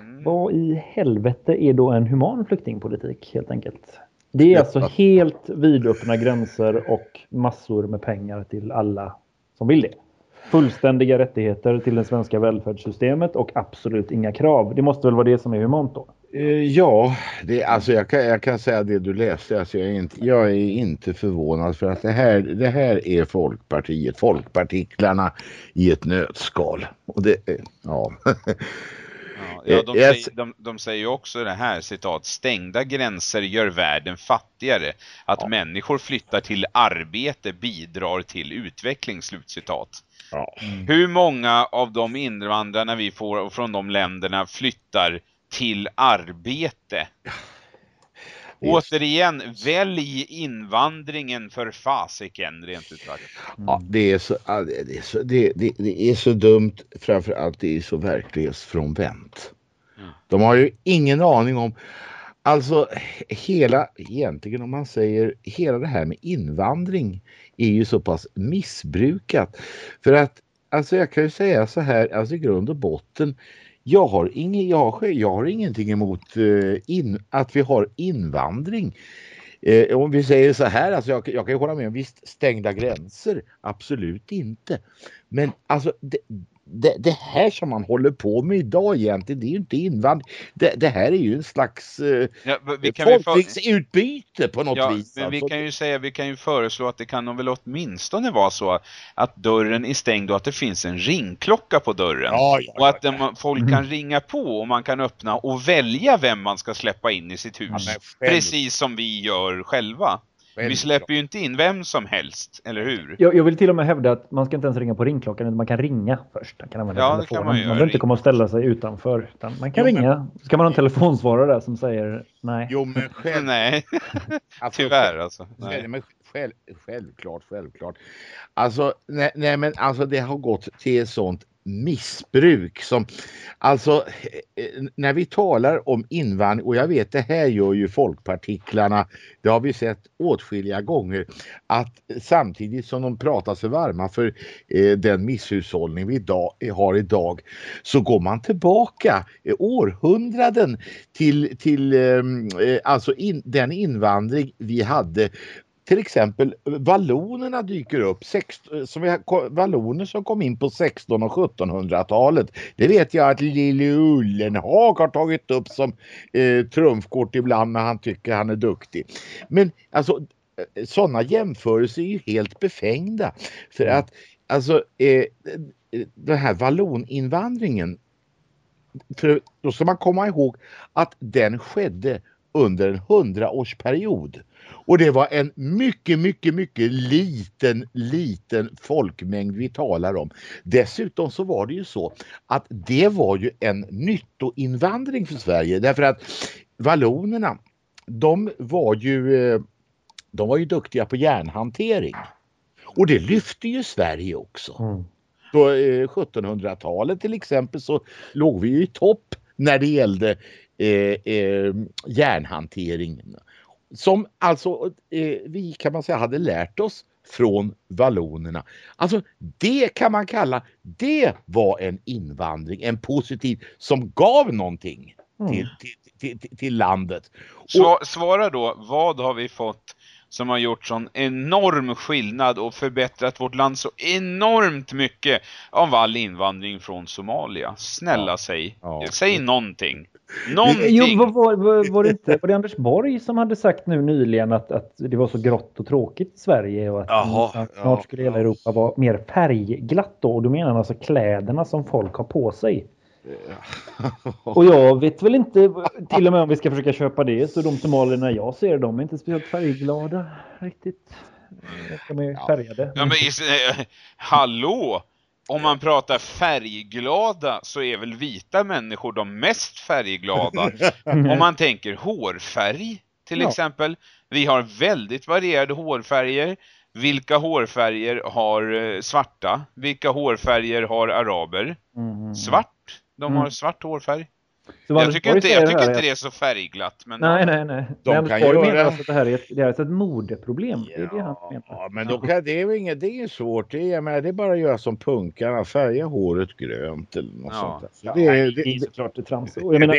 Mm. Vad i helvete är då en human flyktingpolitik helt enkelt? Det är alltså helt vidöppna gränser och massor med pengar till alla som vill det. Fullständiga rättigheter till det svenska välfärdssystemet och absolut inga krav. Det måste väl vara det som är humant då? Eh, Ja, det, alltså jag, kan, jag kan säga det du läste. Alltså jag, är inte, jag är inte förvånad för att det här, det här är Folkpartiet, folkpartiklarna i ett nötskal. Och det, är- ja. Ja, ja, de, Eh, jag- säger, de, de säger ju också det här, citat, stängda gränser gör världen fattigare. Att människor flyttar till arbete bidrar till utveckling, slutcitat. ja. Hur många av de invandrarna vi får från de länderna flyttar till arbete? Återigen, välj invandringen för fasiken, rent ut sagt. Ja, det är så, det är så, det, det, det är så dumt, framför allt det är så verklighetsfrånvänt. Mm. De har ju ingen aning om, alltså hela, egentligen om man säger, hela det här med invandring är ju så pass missbrukat. För att, alltså jag kan ju säga så här, alltså i grund och botten, jag har, ingen, jag har, jag har ingenting emot eh, in, att vi har invandring. Eh, om vi säger så här, alltså jag, jag kan ju hålla med om visst stängda gränser, absolut inte. Men alltså det, det, det här som man håller på med idag egentligen, det är ju inte invandring. Det, det här är ju en slags eh, Ja, folklingsutbyte på något Ja, vis. men vi alltså. kan ju säga, vi kan ju föreslå att det kan väl åtminstone vara så att dörren är stängd och att det finns en ringklocka på dörren. Ja, och att man- folk kan ringa på och man kan öppna och välja vem man ska släppa in i sitt hus. Precis som vi gör själva. Vi släpper ju inte in vem som helst, eller hur? Jag, jag vill till och med hävda att man ska inte ens ringa på ringklockan utan man kan ringa först. Man kan använda Ja, det telefonen. kan man göra. behöver inte komma och ställa sig utanför. Utan man kan Jo, men- ringa. Så kan man ha en telefonsvarare där som säger nej. Jo men själv, Nej, alltså, tyvärr alltså. Nej. Men själv, självklart, självklart. Alltså, nej, nej men alltså det har gått till sånt missbruk som alltså eh, eh, när vi talar om invandring och jag vet det här gör ju folkpartiklarna det har vi sett åtskilliga gånger att samtidigt som de pratar sig varma för eh, den misshushållning vi idag, eh, har idag så går man tillbaka eh, århundraden till, till eh, alltså in, den invandring vi hade till exempel vallonerna dyker upp, sex, som vi valloner som kom in på 16 och 1700-talet. Det vet jag att Lille Ullenhag har tagit upp som eh, trumfkort ibland när han tycker han är duktig. Men alltså sådana jämförelser är ju helt befängda. För att alltså eh, den här valloninvandringen för då ska man komma ihåg att den skedde under en hundraårsperiod. Och det var en mycket, mycket, mycket liten, liten folkmängd vi talar om. Dessutom så var det ju så att det var ju en nyttoinvandring för Sverige därför att vallonerna, de var ju, eh, de var ju duktiga på järnhantering. Och det lyfte ju Sverige också. Mm. På eh, 1700-talet till exempel så låg vi ju i topp när det gällde eh, eh, järnhanteringen. Som alltså eh, vi kan man säga hade lärt oss från vallonerna. Alltså det kan man kalla, det var en invandring, en positiv som gav någonting Mm. till, till, till, till, landet. Sva- Svara då, vad har vi fått som har gjort sån enorm skillnad och förbättrat vårt land så enormt mycket av all invandring från Somalia? Snälla Ja. säg. Ja. Säg någonting. Någonting. Jo, var, var, var, det inte var det Anders Borg som hade sagt nu nyligen att, att det var så grått och tråkigt i Sverige och att, ja, snart skulle hela ja. Europa vara mer färgglatt då? Och då menar han alltså kläderna som folk har på sig. Och jag vet väl inte, till och med om vi ska försöka köpa det, så de somalierna jag ser, de är inte speciellt färgglada riktigt. De är färgade. Ja, men, eh, hallå! Om man pratar färgglada så är väl vita människor de mest färgglada. Om man tänker hårfärg till Ja. exempel. Vi har väldigt varierade hårfärger. Vilka hårfärger har eh, svarta? Vilka hårfärger har araber? Mm. Svart. De Mm. har svart hårfärg. Så vad Jag tycker inte, jag tycker här inte det är så färgglatt. Men Nej, nej, nej. De Men kan göra- menar alltså att det här är ett, det här är alltså ett modeproblem. Det är det han menar. Ja, men då kan, det är ju inget, det är svårt. Det är, menar, det är bara att göra som punkarna, färga håret grönt eller något Ja. sånt där. Så Ja, det, är- det, det, är såklart ett trams. Och jag menar,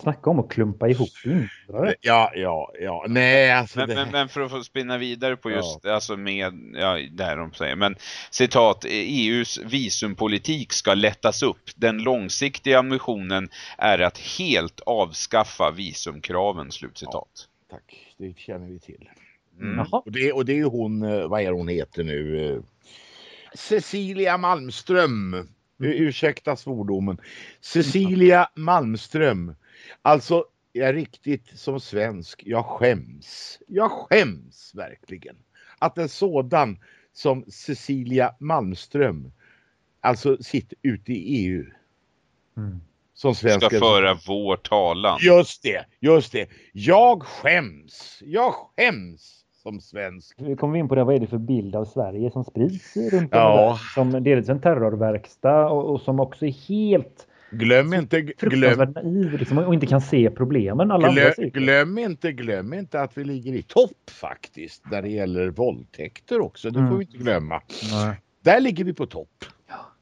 snacka om att klumpa ihop invandrare. ja, ja, ja, nej alltså. Men, det, men, men för att få spinna vidare på Ja. just, alltså med, ja, där de säger, men citat, EUs visumpolitik ska lättas upp. Den långsiktiga ambitionen är att helt avskaffa visumkraven, slutcitat. Tack, det känner vi till. Mm. Och det, och det är ju hon, eh, vad är hon heter nu? eh, Cecilia Malmström. Mm. Ursäkta svordomen. Cecilia Malmström. Alltså, jag är riktigt som svensk. Jag skäms. Jag skäms verkligen. Att en sådan som Cecilia Malmström alltså sitter ute i EU Mm. Som svensk. Ska föra vår talan. Just det, just det. Jag skäms. Jag skäms som svensk. Nu kommer vi in på det. Vad är det för bild av Sverige som sprids runt om Ja. Som dels en terrorverkstad och, och som också är helt Glöm inte, glöm, naiv liksom, och inte kan se problemen. Alla glöm, glöm inte, glöm inte att vi ligger i topp faktiskt när det gäller våldtäkter också. Det får Mm. vi inte glömma. Nej. Där ligger vi på topp.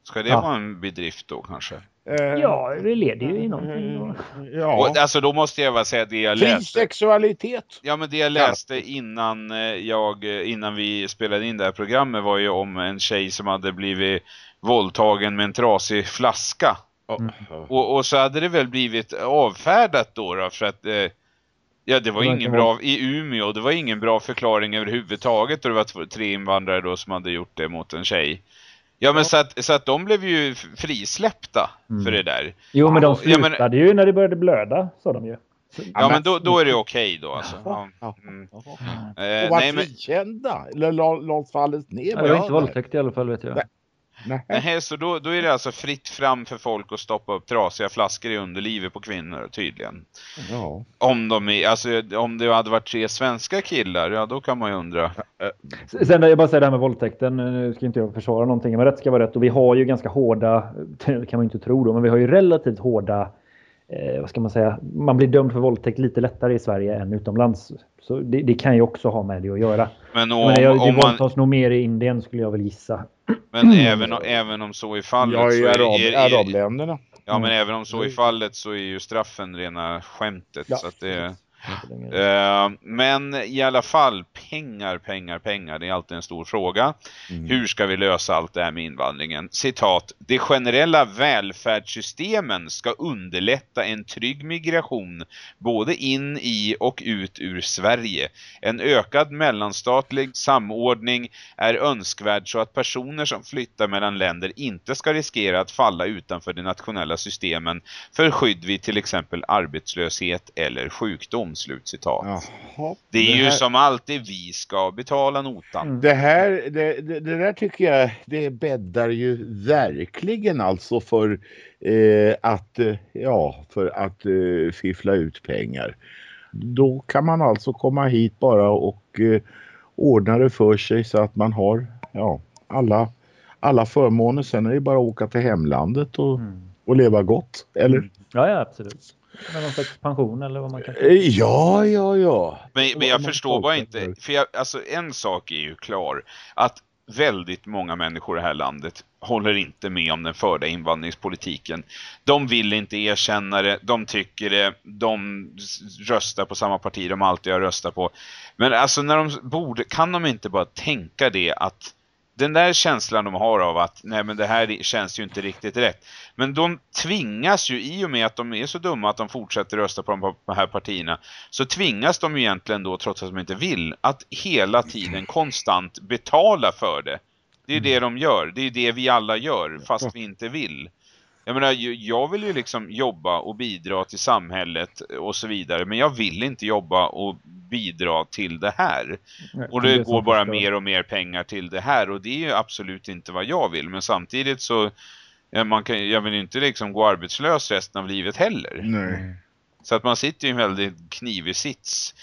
Ska det Ja. vara en bedrift då kanske? Eh, Ja, det leder ju i någonting. då. Ja. Och, alltså då måste jag bara säga det jag läste. sexualitet. Ja men det jag läste innan, eh, jag, eh, innan vi spelade in det här programmet var ju om en tjej som hade blivit våldtagen med en trasig flaska. Mm. Och, och så hade det väl blivit avfärdat då, då för att ja det var ingen bra i Umeå, det var ingen bra förklaring överhuvudtaget och det var tre invandrare då som hade gjort det mot en tjej. Ja men så att, så att de blev ju frisläppta Mm. för det där. Jo, men de Ja, men- slutade ju när det började blöda, sa de ju. Ja men då, då är det okej då alltså. Ja. Ja. Mm. Och Eh, var nej men frikända. Eller la- lades fallet ner. Ja, det var inte våldtäkt i alla fall, vet jag. Nej. Nej. Nej, så då, då är det alltså fritt fram för folk att stoppa upp trasiga flaskor i underlivet på kvinnor tydligen. Ja. Om de är, alltså om det hade varit tre svenska killar, ja då kan man ju undra. Sen jag bara säga det här med våldtäkten. Nu ska inte jag försvara någonting, men rätt ska vara rätt. Och vi har ju ganska hårda, kan man inte tro då, men vi har ju relativt hårda, eh, vad ska man säga, man blir dömd för våldtäkt lite lättare i Sverige än utomlands. Så det, det kan ju också ha med det att göra. Men Jag om, menar, jag, det om man, våldtas nog mer i Indien skulle jag väl gissa. Men även, även om så är fallet Ja, så i är, arab, är, arabländerna. Ja men även om så är fallet så är ju straffen rena skämtet. Ja. Så att det, Eh, men i alla fall, pengar, pengar, pengar, det är alltid en stor fråga. Mm. Hur ska vi lösa allt det här med invandringen? Citat, de generella välfärdssystemen ska underlätta en trygg migration både in i och ut ur Sverige. En ökad mellanstatlig samordning är önskvärd så att personer som flyttar mellan länder inte ska riskera att falla utanför de nationella systemen för skydd vid till exempel arbetslöshet eller sjukdom. Slutcitat. Jaha. Det är ju här- som alltid vi ska betala notan. Mm. Det här, det, det, det där tycker jag, det bäddar ju verkligen alltså för eh, att, eh, ja, för att eh, fiffla ut pengar. Då kan man alltså komma hit bara och eh, ordna det för sig så att man har, ja, alla, alla förmåner. Sen är det bara att åka till hemlandet och, Mm. och leva gott, eller? Ja, ja, absolut. Med någon slags pension eller vad man kan Eh, Ja, ja, ja. Men, men jag förstår bara inte, för. jag, alltså en sak är ju klar, att väldigt många människor i det här landet håller inte med om den förda invandringspolitiken. De vill inte erkänna det, de tycker det, de röstar på samma parti de alltid har röstat på. Men alltså när de borde, kan de inte bara tänka det att den där känslan de har av att nej men det här känns ju inte riktigt rätt. Men de tvingas ju i och med att de är så dumma att de fortsätter rösta på de här partierna så tvingas de ju egentligen då trots att de inte vill att hela tiden konstant betala för det. Det är det de gör. Det är det vi alla gör fast vi inte vill. Jag menar, jag vill ju liksom jobba och bidra till samhället och så vidare. Men jag vill inte jobba och bidra till det här. Nej, och det, det går bara förstår. mer och mer pengar till det här. Och det är ju absolut inte vad jag vill. Men samtidigt så, man kan, jag vill inte liksom gå arbetslös resten av livet heller. Nej. Så att man sitter i en väldigt knivig sits.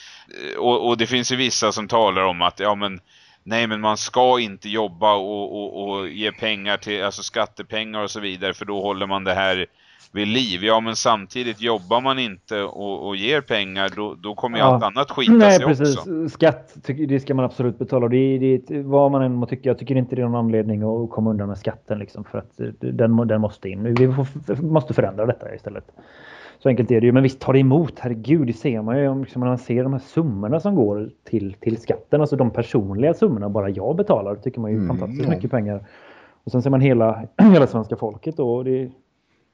Och, och det finns ju vissa som talar om att, ja men nej men man ska inte jobba och, och, och ge pengar till, alltså skattepengar och så vidare för då håller man det här vid liv. Ja men samtidigt jobbar man inte och, och ger pengar då, då kommer ju ja. allt annat skita Nej, sig precis. också. Skatt, det ska man absolut betala. Det det vad man än må tycka. Jag tycker inte det är någon anledning att komma undan med skatten liksom för att den, den måste in. Vi får, måste förändra detta istället. Så enkelt är det ju. Men visst tar det emot. Herregud, det ser man ju om liksom, man ser de här summorna som går till, till skatten. Alltså de personliga summorna bara jag betalar. tycker man ju mm, fantastiskt ja. mycket pengar. Och sen ser man hela, hela svenska folket och det,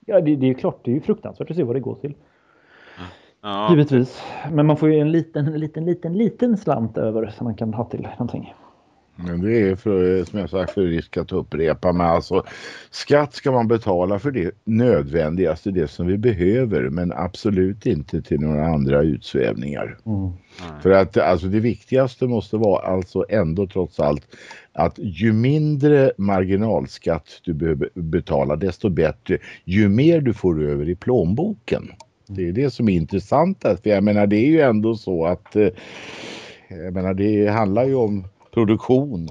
ja, det, det är klart, det är ju fruktansvärt att se vad det går till. Ja. Givetvis. Men man får ju en liten, liten, liten, liten slant över som man kan ha till någonting. Men det är för, som jag sagt för risk att upprepa men alltså skatt ska man betala för det nödvändigaste, det som vi behöver men absolut inte till några andra utsvävningar. Mm. För att alltså det viktigaste måste vara alltså ändå trots allt att ju mindre marginalskatt du behöver betala desto bättre, ju mer du får över i plånboken. Det är det som är intressant. För jag menar det är ju ändå så att eh, jag menar det handlar ju om produktion.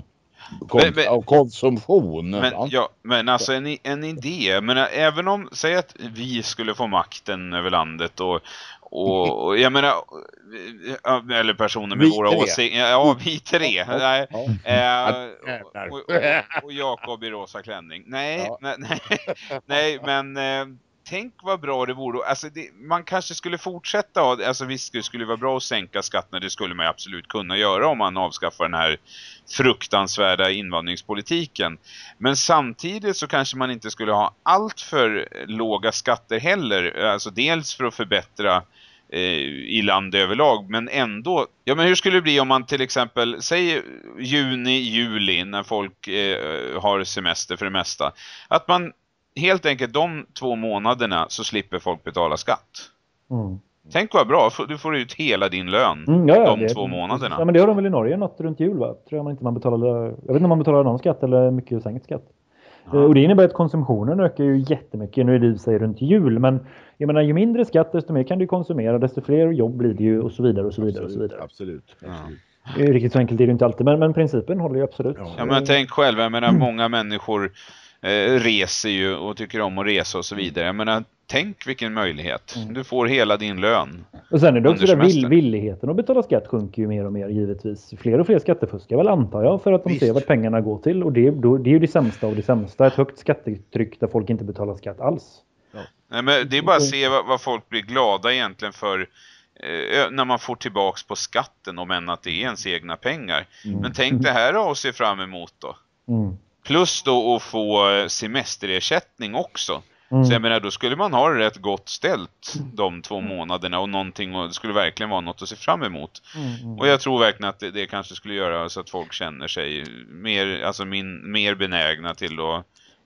Kon men, men, och konsumtion. Men, ja, men alltså en, en idé, men även om, säg att vi skulle få makten över landet och, och, och jag menar, eller personer med vi våra åsikter, ja vi tre, nej, äh, och, och, och Jakob i rosa klänning, nej, ja. nej, nej, nej, men eh, tänk vad bra det vore. Alltså det, man kanske skulle fortsätta, alltså visst det skulle vara bra att sänka skatterna, det skulle man absolut kunna göra om man avskaffar den här fruktansvärda invandringspolitiken. Men samtidigt så kanske man inte skulle ha allt för låga skatter heller, alltså dels för att förbättra eh, i land överlag men ändå, ja men hur skulle det bli om man till exempel säg juni, juli när folk eh, har semester för det mesta att man helt enkelt de två månaderna så slipper folk betala skatt. Mm. Tänk vad bra, du får ut hela din lön mm, ja, de det, två månaderna. Ja men det har de väl i Norge något runt jul va? Tror jag man inte man betalar, jag vet inte om man betalar någon skatt eller mycket sänkt skatt. Ja. Och det innebär att konsumtionen ökar ju jättemycket. Nu är det i sig runt jul men jag menar ju mindre skatt desto mer kan du konsumera desto fler jobb blir det ju och så vidare och så vidare. Absolut, och så vidare. absolut. absolut. Ja. Riktigt så enkelt är det inte alltid men, men principen håller ju absolut. Ja men tänk själv, jag menar många människor eh, reser ju och tycker om att resa och så vidare. Jag menar, tänk vilken möjlighet. Mm. Du får hela din lön. Och sen är det också där vill, villigheten att betala skatt sjunker ju mer och mer givetvis. Fler och fler skattefuskar väl antar jag för att de Visst. ser vart pengarna går till. Och det, då, det är ju det sämsta av det sämsta. Ett högt skattetryck där folk inte betalar skatt alls. Ja. Nej, men det är bara att se vad, vad folk blir glada egentligen för eh, när man får tillbaks på skatten om än att det är ens egna pengar. Mm. Men tänk det här att se fram emot då. Mm. Plus då att få eh, semesterersättning också. Mm. Så jag menar, då skulle man ha det rätt gott ställt de två månaderna och någonting, och det skulle verkligen vara något att se fram emot. Mm. Och jag tror verkligen att det, det, kanske skulle göra så att folk känner sig mer, alltså min, mer benägna till att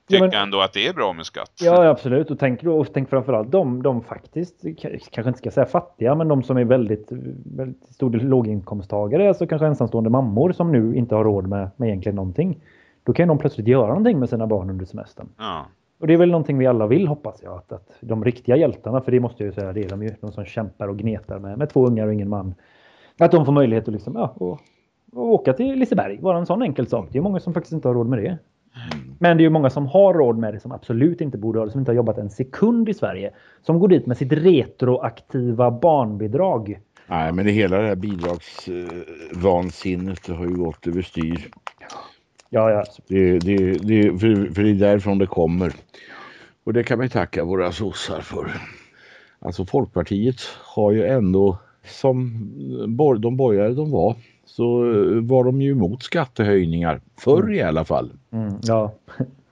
tycka ja, men, ändå att det är bra med skatt. Ja, absolut. Och tänk, och tänk framförallt de, de faktiskt, kanske inte ska säga fattiga, men de som är väldigt, väldigt stor låginkomsttagare, alltså kanske ensamstående mammor som nu inte har råd med, med egentligen någonting. Då kan de plötsligt göra någonting med sina barn under semestern. Ja. Och det är väl någonting vi alla vill hoppas jag. Att, att de riktiga hjältarna, för det måste jag ju säga, det är de ju. De som kämpar och gnetar med, med två ungar och ingen man. Att de får möjlighet att liksom, ja, och, och åka till Liseberg. Bara en sån enkel sak. Det är många som faktiskt inte har råd med det. Mm. Men det är ju många som har råd med det som absolut inte borde ha det, som inte har jobbat en sekund i Sverige. Som går dit med sitt retroaktiva barnbidrag. Nej, men det hela det här bidragsvansinnet har ju gått överstyr. Ja, ja. Det, det, det, för, för det är därifrån det kommer. Och det kan man tacka våra sossar för. Alltså Folkpartiet har ju ändå som de borgare de var så var de ju emot skattehöjningar. Förr mm. i alla fall. Mm, ja.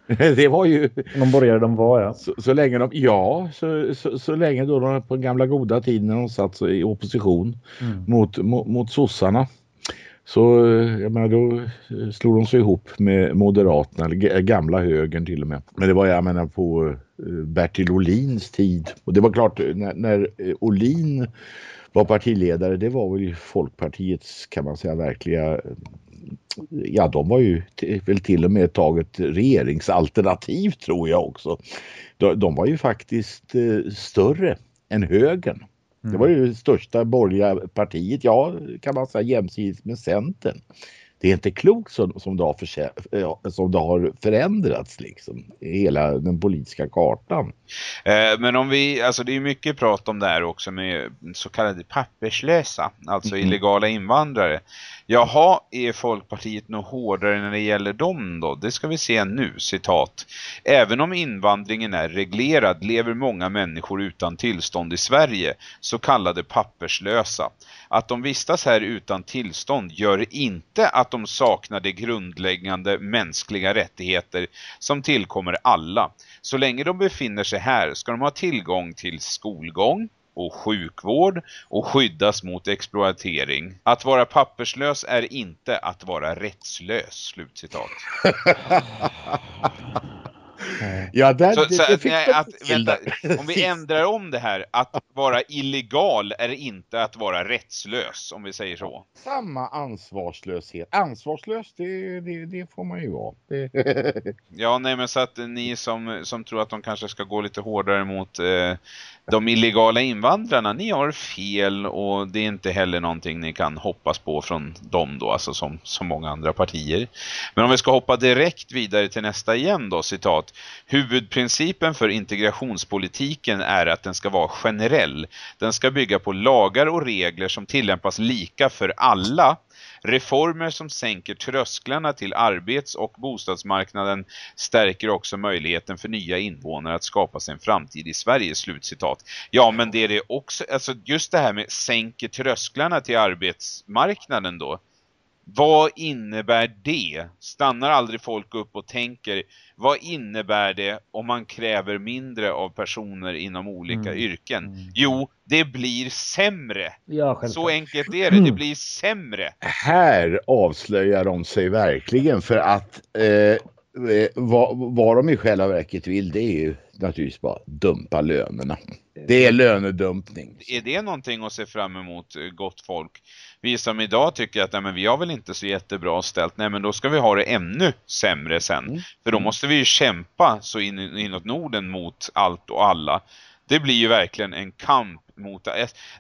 det var ju... De borgare de var, ja. Så, så länge de... Ja, så, så, så, länge då de på gamla goda tiden när de satt i opposition mm. mot, mot, mot sossarna. Så eh, jag menar, då eh, slog de sig ihop med Moderaterna, eller eh, gamla högern till och med. Men det var jag menar på Bertil Olins tid. Och det var klart när, när Olin var partiledare, det var väl Folkpartiets kan man säga verkliga ja de var ju väl till och med tagit regeringsalternativ tror jag också. De, de var ju faktiskt eh, större än högern. Mm. Det var ju det största borgerliga partiet, ja kan man säga jämsides med Centern. Det är inte klokt som, som, det, har för, som det har förändrats liksom, hela den politiska kartan. Eh, men om vi, alltså det är mycket prat om det här också med så kallade papperslösa, alltså mm. illegala invandrare. Jaha, är Folkpartiet nog hårdare när det gäller dem då? Det ska vi se nu, citat. Även om invandringen är reglerad lever många människor utan tillstånd i Sverige, så kallade papperslösa. Att de vistas här utan tillstånd gör inte att de saknar de grundläggande mänskliga rättigheter som tillkommer alla. Så länge de befinner sig här ska de ha tillgång till skolgång, och sjukvård och skyddas mot exploatering. Att vara papperslös är inte att vara rättslös. Slutcitat. Ja, där, så, det, så, det nej, att, vänta, om vi ändrar om det här, att vara illegal är inte att vara rättslös, om vi säger så. Samma ansvarslöshet. Ansvarslös, det, det, det får man ju vara. ja, nej men så att ni som, som tror att de kanske ska gå lite hårdare mot eh, de illegala invandrarna, ni har fel och det är inte heller någonting ni kan hoppas på från dem då, alltså som, som många andra partier. Men om vi ska hoppa direkt vidare till nästa igen då, citat. Huvudprincipen för integrationspolitiken är att den ska vara generell. Den ska bygga på lagar och regler som tillämpas lika för alla Reformer som sänker trösklarna till arbets- och bostadsmarknaden stärker också möjligheten för nya invånare att skapa sig en framtid i Sverige, slutcitat. Ja, men det är det också, alltså just det här med sänker trösklarna till arbetsmarknaden då. Vad innebär det? Stannar aldrig folk upp och tänker, vad innebär det om man kräver mindre av personer inom olika mm. yrken? Mm. Jo, det blir sämre. Ja, Så enkelt är det, det blir sämre. Här avslöjar de sig verkligen för att eh, vad, vad de i själva verket vill det är ju naturligtvis bara dumpa lönerna. Det är lönedumpning. Är det någonting att se fram emot eh, gott folk? Vi som idag tycker att nej, men vi har väl inte så jättebra ställt. Nej men då ska vi ha det ännu sämre sen. Mm. För då måste vi ju kämpa så in, inåt Norden mot allt och alla. Det blir ju verkligen en kamp mot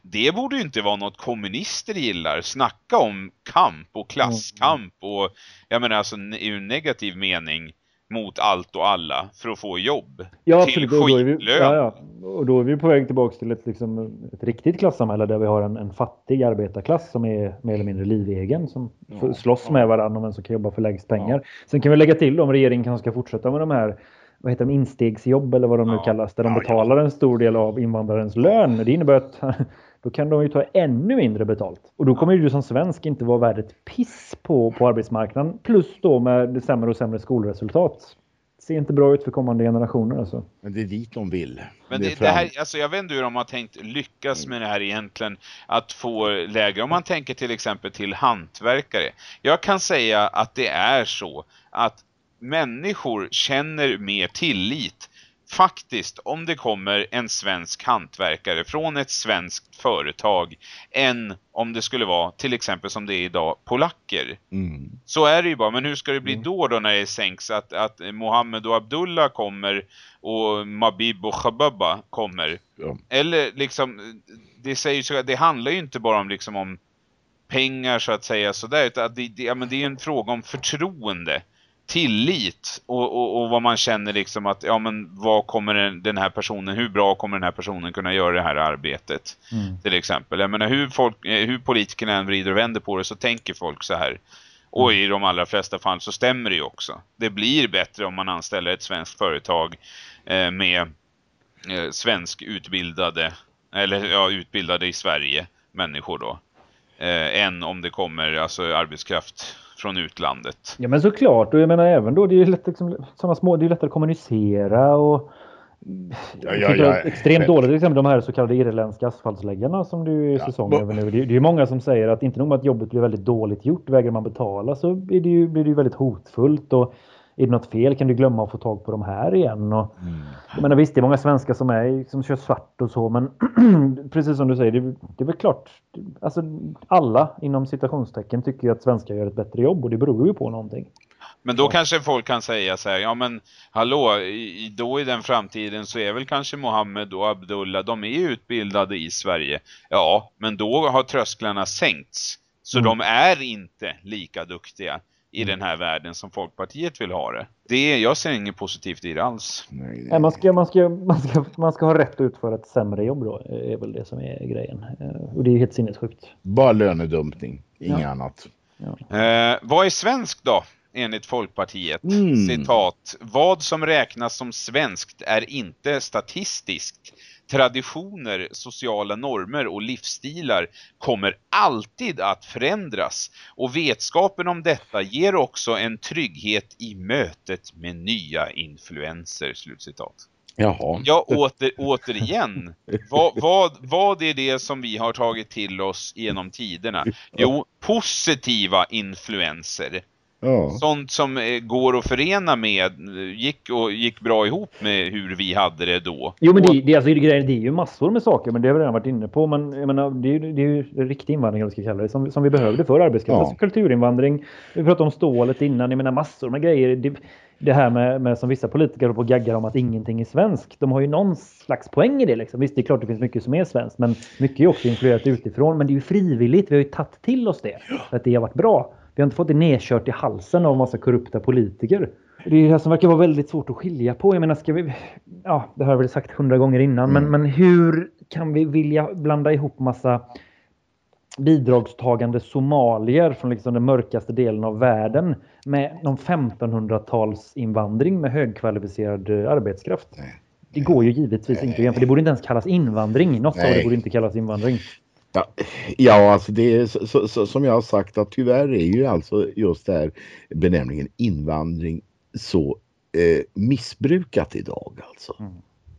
det borde ju inte vara något kommunister gillar. Snacka om kamp och klasskamp och jag menar alltså i en negativ mening mot allt och alla för att få jobb. Ja, till skitlön. Ja, ja. Och då är vi på väg tillbaka till ett, liksom, ett riktigt klassamhälle där vi har en, en fattig arbetarklass som är mer eller mindre livegen som ja, slåss ja. med varandra om vem som kan jobba för lägst pengar. Ja. Sen kan vi lägga till om regeringen kanske ska fortsätta med de här vad heter de, instegsjobb eller vad de nu kallas, där de betalar en stor del av invandrarens lön. Det innebär att då kan de ju ta ännu mindre betalt. Och då kommer ju du som svensk inte vara värd ett piss på, på arbetsmarknaden. Plus då med sämre och sämre skolresultat. Det ser inte bra ut för kommande generationer alltså. Men det är dit de vill. Men det, det, här, alltså jag vet inte hur de har tänkt lyckas med det här egentligen. Att få lägre. Om man tänker till exempel till hantverkare. Jag kan säga att det är så att människor känner mer tillit faktiskt om det kommer en svensk hantverkare från ett svenskt företag än om det skulle vara till exempel som det är idag polacker. Mm. Så är det ju bara. Men hur ska det bli mm. då då när det sänks att, att Mohammed och Abdullah kommer och Mabib och Shababa kommer? Ja. Eller liksom det säger så det handlar ju inte bara om liksom om pengar så att säga sådär utan det, det, ja, men det är en fråga om förtroende tillit och, och, och, vad man känner liksom att ja men vad kommer den här personen hur bra kommer den här personen kunna göra det här arbetet mm. till exempel. Jag menar hur, folk, eh, hur politikerna än vrider och vänder på det så tänker folk så här. Och i de allra flesta fall så stämmer det ju också. Det blir bättre om man anställer ett svenskt företag eh, med eh, svensk utbildade eller ja, utbildade i Sverige människor då. Eh, än om det kommer alltså arbetskraft från utlandet. Ja men såklart och jag menar även då det är ju lätt, liksom, sådana små, det är lättare att kommunicera och Ja, ja, ja, extremt dåligt till exempel de här så kallade irländska asfaltsläggarna som du är i Ja, säsong över nu. Det är, det är ju många som säger att inte nog med att jobbet blir väldigt dåligt gjort, vägrar man betala så blir det ju, blir det ju väldigt hotfullt och är det något fel kan du glömma att få tag på de här igen. Och, Mm. jag menar, visst, det är många svenskar som, är, som kör svart och så, men precis som du säger, det, det är väl klart. Alltså, alla inom citationstecken tycker ju att svenskar gör ett bättre jobb och det beror ju på någonting. Men då kanske folk kan säga så här, ja men hallå, i, då i den framtiden så är väl kanske Mohammed och Abdullah, de är utbildade i Sverige. Ja, men då har trösklarna sänkts. Så Mm. de är inte lika duktiga i den här världen som Folkpartiet vill ha det. det jag ser inget positivt i det alls. Nej, man, ska, man, ska, man, ska, man ska ha rätt att utföra ett sämre jobb då, är väl det som är grejen. Eh, Och det är ju helt sinnessjukt. Bara lönedumpning, inget Ja. annat. Eh, vad är svensk då? Enligt Folkpartiet. Mm. Citat. Vad som räknas som svenskt är inte statistiskt. Traditioner, sociala normer och livsstilar kommer alltid att förändras. Och vetskapen om detta ger också en trygghet i mötet med nya influenser. Slutcitat. Jaha. Ja, åter, återigen. Vad, vad, vad är det som vi har tagit till oss genom tiderna? Jo, positiva influenser. Ja. Sånt som eh, går att förena med, eh, gick, och, gick bra ihop med hur vi hade det då. Jo, men det, det, alltså, det, är ju massor med saker, men det har vi redan varit inne på. Men jag menar, det, är, ju- det är ju riktig invandring, eller ska kalla det, som, som vi behövde för arbetskraft. Ja. Alltså, kulturinvandring. Vi pratade om stålet innan. Jag menar massor med grejer. Det, det här med, med som vissa politiker håller på och gaggar om att ingenting är svenskt. De har ju någon slags poäng i det. Liksom. Visst, det är klart det finns mycket som är svenskt, men mycket är också influerat utifrån. Men det är ju frivilligt. Vi har ju tagit till oss det. För att det har varit bra. Vi har inte fått det nedkört i halsen av massa korrupta politiker. Det är det här som verkar vara väldigt svårt att skilja på. Jag menar, ska vi... Ja, det har jag väl sagt hundra gånger innan. Men, men hur kan vi vilja blanda ihop massa bidragstagande somalier från liksom den mörkaste delen av världen med någon 1500-talsinvandring med högkvalificerad eh, arbetskraft? Det går ju givetvis inte att jämföra. Det borde inte ens kallas invandring. Något av det Nej. borde inte kallas invandring. Ja, ja, alltså det är så, så, så, som jag har sagt att tyvärr är ju alltså just det här benämningen invandring så eh, missbrukat idag alltså. Mm.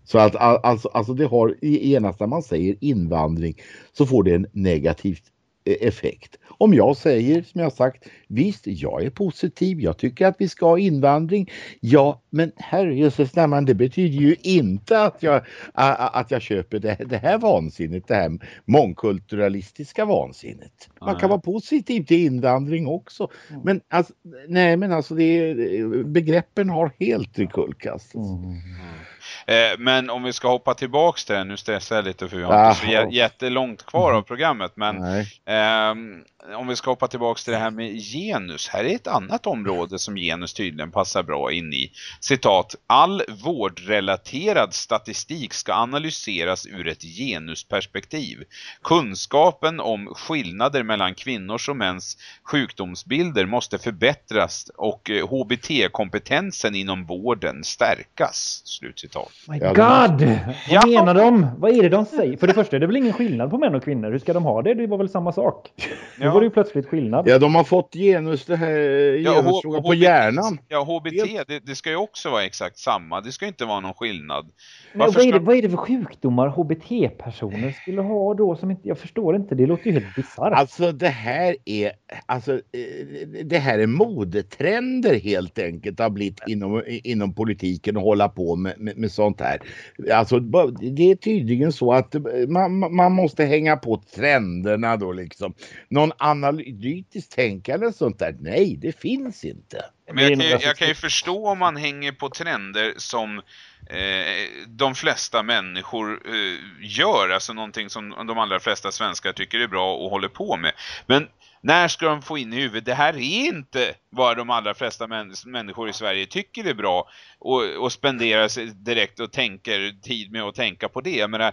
Så att all- alltså, alltså det har genast när man säger invandring så får det en negativ eh, effekt. Om jag säger som jag har sagt, visst jag är positiv, jag tycker att vi ska ha invandring. Ja, men herrejösses namn, det betyder ju inte att jag, att jag köper det, det här vansinnet, det här mångkulturalistiska vansinnet. Man kan vara positiv till invandring också. Men alltså, nej men alltså det är, begreppen har helt kullkastats. Mm. Eh, men om vi ska hoppa tillbaks till det, nu stressar jag lite för vi har Ah, inte så jä- oh. jättelångt kvar av programmet. Men. Om vi ska hoppa tillbaks till det här med genus. Här är ett annat område som genus tydligen passar bra in i. Citat. All vårdrelaterad statistik ska analyseras ur ett genusperspektiv. Kunskapen om skillnader mellan kvinnors och mäns sjukdomsbilder måste förbättras och eh, HBT-kompetensen inom vården stärkas. Slutcitat. My God! Ja. Vad menar de? Vad är det de säger? För det första är det väl ingen skillnad på män och kvinnor? Hur ska de ha det? Det var väl samma sak? Ja. Var det ju plötsligt skillnad. Ja, de har fått genus, det här Ja, genusfrågan på hjärnan. Ja, HBT, det, det ska ju också vara exakt samma. Det ska inte vara någon skillnad. Men vad, är det, vad är det för sjukdomar HBT-personer skulle ha då? Som inte, jag förstår inte. Det låter ju helt bisarrt. Alltså det här är, alltså, eh, det här är modetrender helt enkelt har blivit inom, inom politiken och hålla på med, med, med sånt här. Alltså det är tydligen så att man, man måste hänga på trenderna då liksom. Någon analytiskt tänkande och sånt där, nej det finns inte. Men jag kan, ju, jag kan ju förstå om man hänger på trender som eh, de flesta människor eh, gör. Alltså någonting som de allra flesta svenskar tycker är bra och håller på med. Men när ska de få in i huvudet? Det här är inte vad de allra flesta män, människor i Sverige tycker är bra. Och, och spenderar sig direkt och tänker tid med att tänka på det. Jag menar,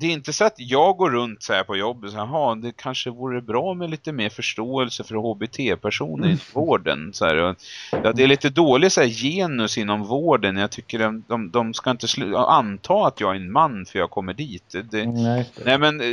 det är inte så att jag går runt så här på jobbet så här, det kanske vore bra med lite mer förståelse för HBT-personer i vården. Så här. Ja, det är lite dålig så här, genus inom vården. Jag tycker de, de, de ska inte anta att jag är en man för jag kommer dit. Det, nej, nej, men eh,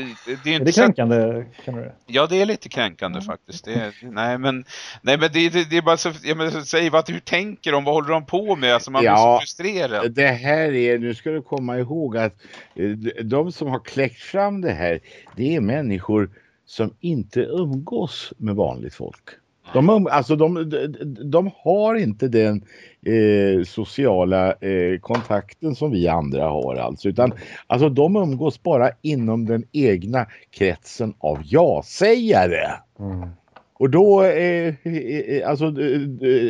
det är inte är det kränkande, att, känner du? Ja, det är lite kränkande mm. faktiskt. Det, nej, men, nej, men det, det, det är bara så, jag menar, säg vad hur tänker de? Vad håller de på med? Alltså man ja, blir så frustrerad. Det här är, nu ska du komma ihåg att eh, de som har kläckt fram det här, det är människor som inte umgås med vanligt folk. De, um, alltså de, de, de har inte den eh, sociala eh, kontakten som vi andra har alltså. Utan alltså de umgås bara inom den egna kretsen av ja-sägare. Mm. Och då, eh, eh, alltså,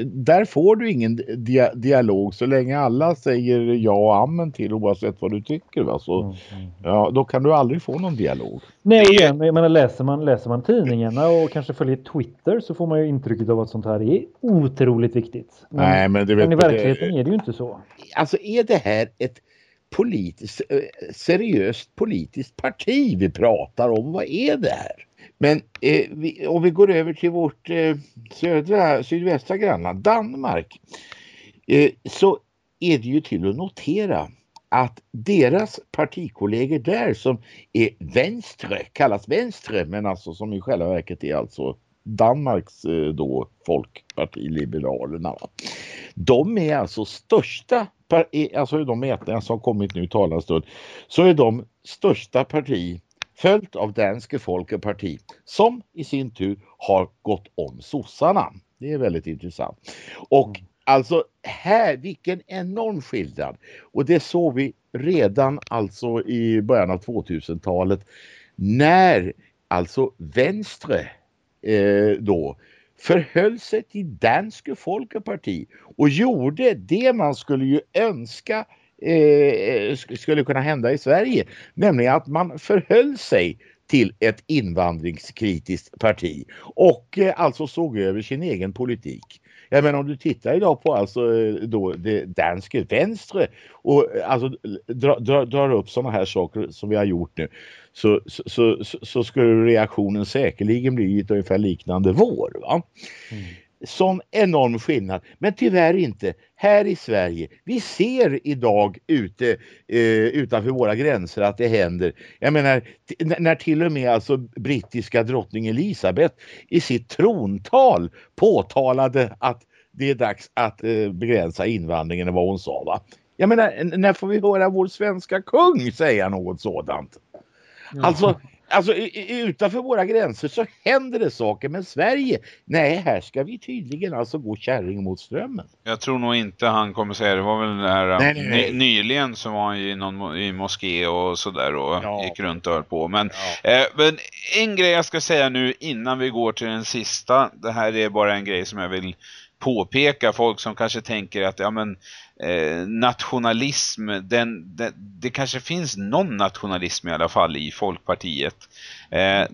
där får du ingen dia dialog så länge alla säger ja och amen till oavsett vad du tycker. Va? Så, mm, mm. Ja, då kan du aldrig få någon dialog. Nej, igen, jag menar, läser, man, läser man tidningarna och kanske följer Twitter så får man ju intrycket av att sånt här är otroligt viktigt. Men, Nej, men, men i verkligheten det, är det ju inte så. Alltså är det här ett politiskt, eh, seriöst politiskt parti vi pratar om? Vad är det här? Men eh, vi, om vi går över till vårt eh, södra, sydvästra grannland Danmark eh, så är det ju till att notera att deras partikollegor där som är vänstre, kallas vänstre men alltså som i själva verket är alltså Danmarks eh, då folkparti Liberalerna. De är alltså största, eh, alltså de mätningar som kommit nu i talarstund, så är de största parti följt av Danske Folkeparti som i sin tur har gått om sossarna. Det är väldigt intressant. Och mm. alltså här, vilken enorm skillnad. Och det såg vi redan alltså i början av 2000-talet när alltså vänstre eh, då förhöll sig till Danske Folkeparti och gjorde det man skulle ju önska eh, skulle kunna hända i Sverige. Nämligen att man förhöll sig till ett invandringskritiskt parti och eh, alltså såg över sin egen politik. Ja men om du tittar idag på alltså eh, då det danske vänstre och eh, alltså drar dra, dra upp sådana här saker som vi har gjort nu så, så, så, så skulle reaktionen säkerligen bli ungefär liknande vår. Va? Mm sån enorm skillnad. Men tyvärr inte här i Sverige. Vi ser idag ute eh, utanför våra gränser att det händer. Jag menar när till och med alltså brittiska drottning Elisabeth i sitt trontal påtalade att det är dags att eh, begränsa invandringen vad hon sa va. Jag menar när får vi höra vår svenska kung säga något sådant? Alltså Alltså utanför våra gränser så händer det saker men Sverige, nej här ska vi tydligen alltså gå kärring mot strömmen. Jag tror nog inte han kommer säga det. var väl den här nej, nej, nej. nyligen som var i någon i moské och sådär och ja. gick runt och höll på. Men, ja. eh, men en grej jag ska säga nu innan vi går till den sista. Det här är bara en grej som jag vill påpeka folk som kanske tänker att ja men eh, nationalism den, den, det kanske finns någon nationalism i alla fall i Folkpartiet. Eh,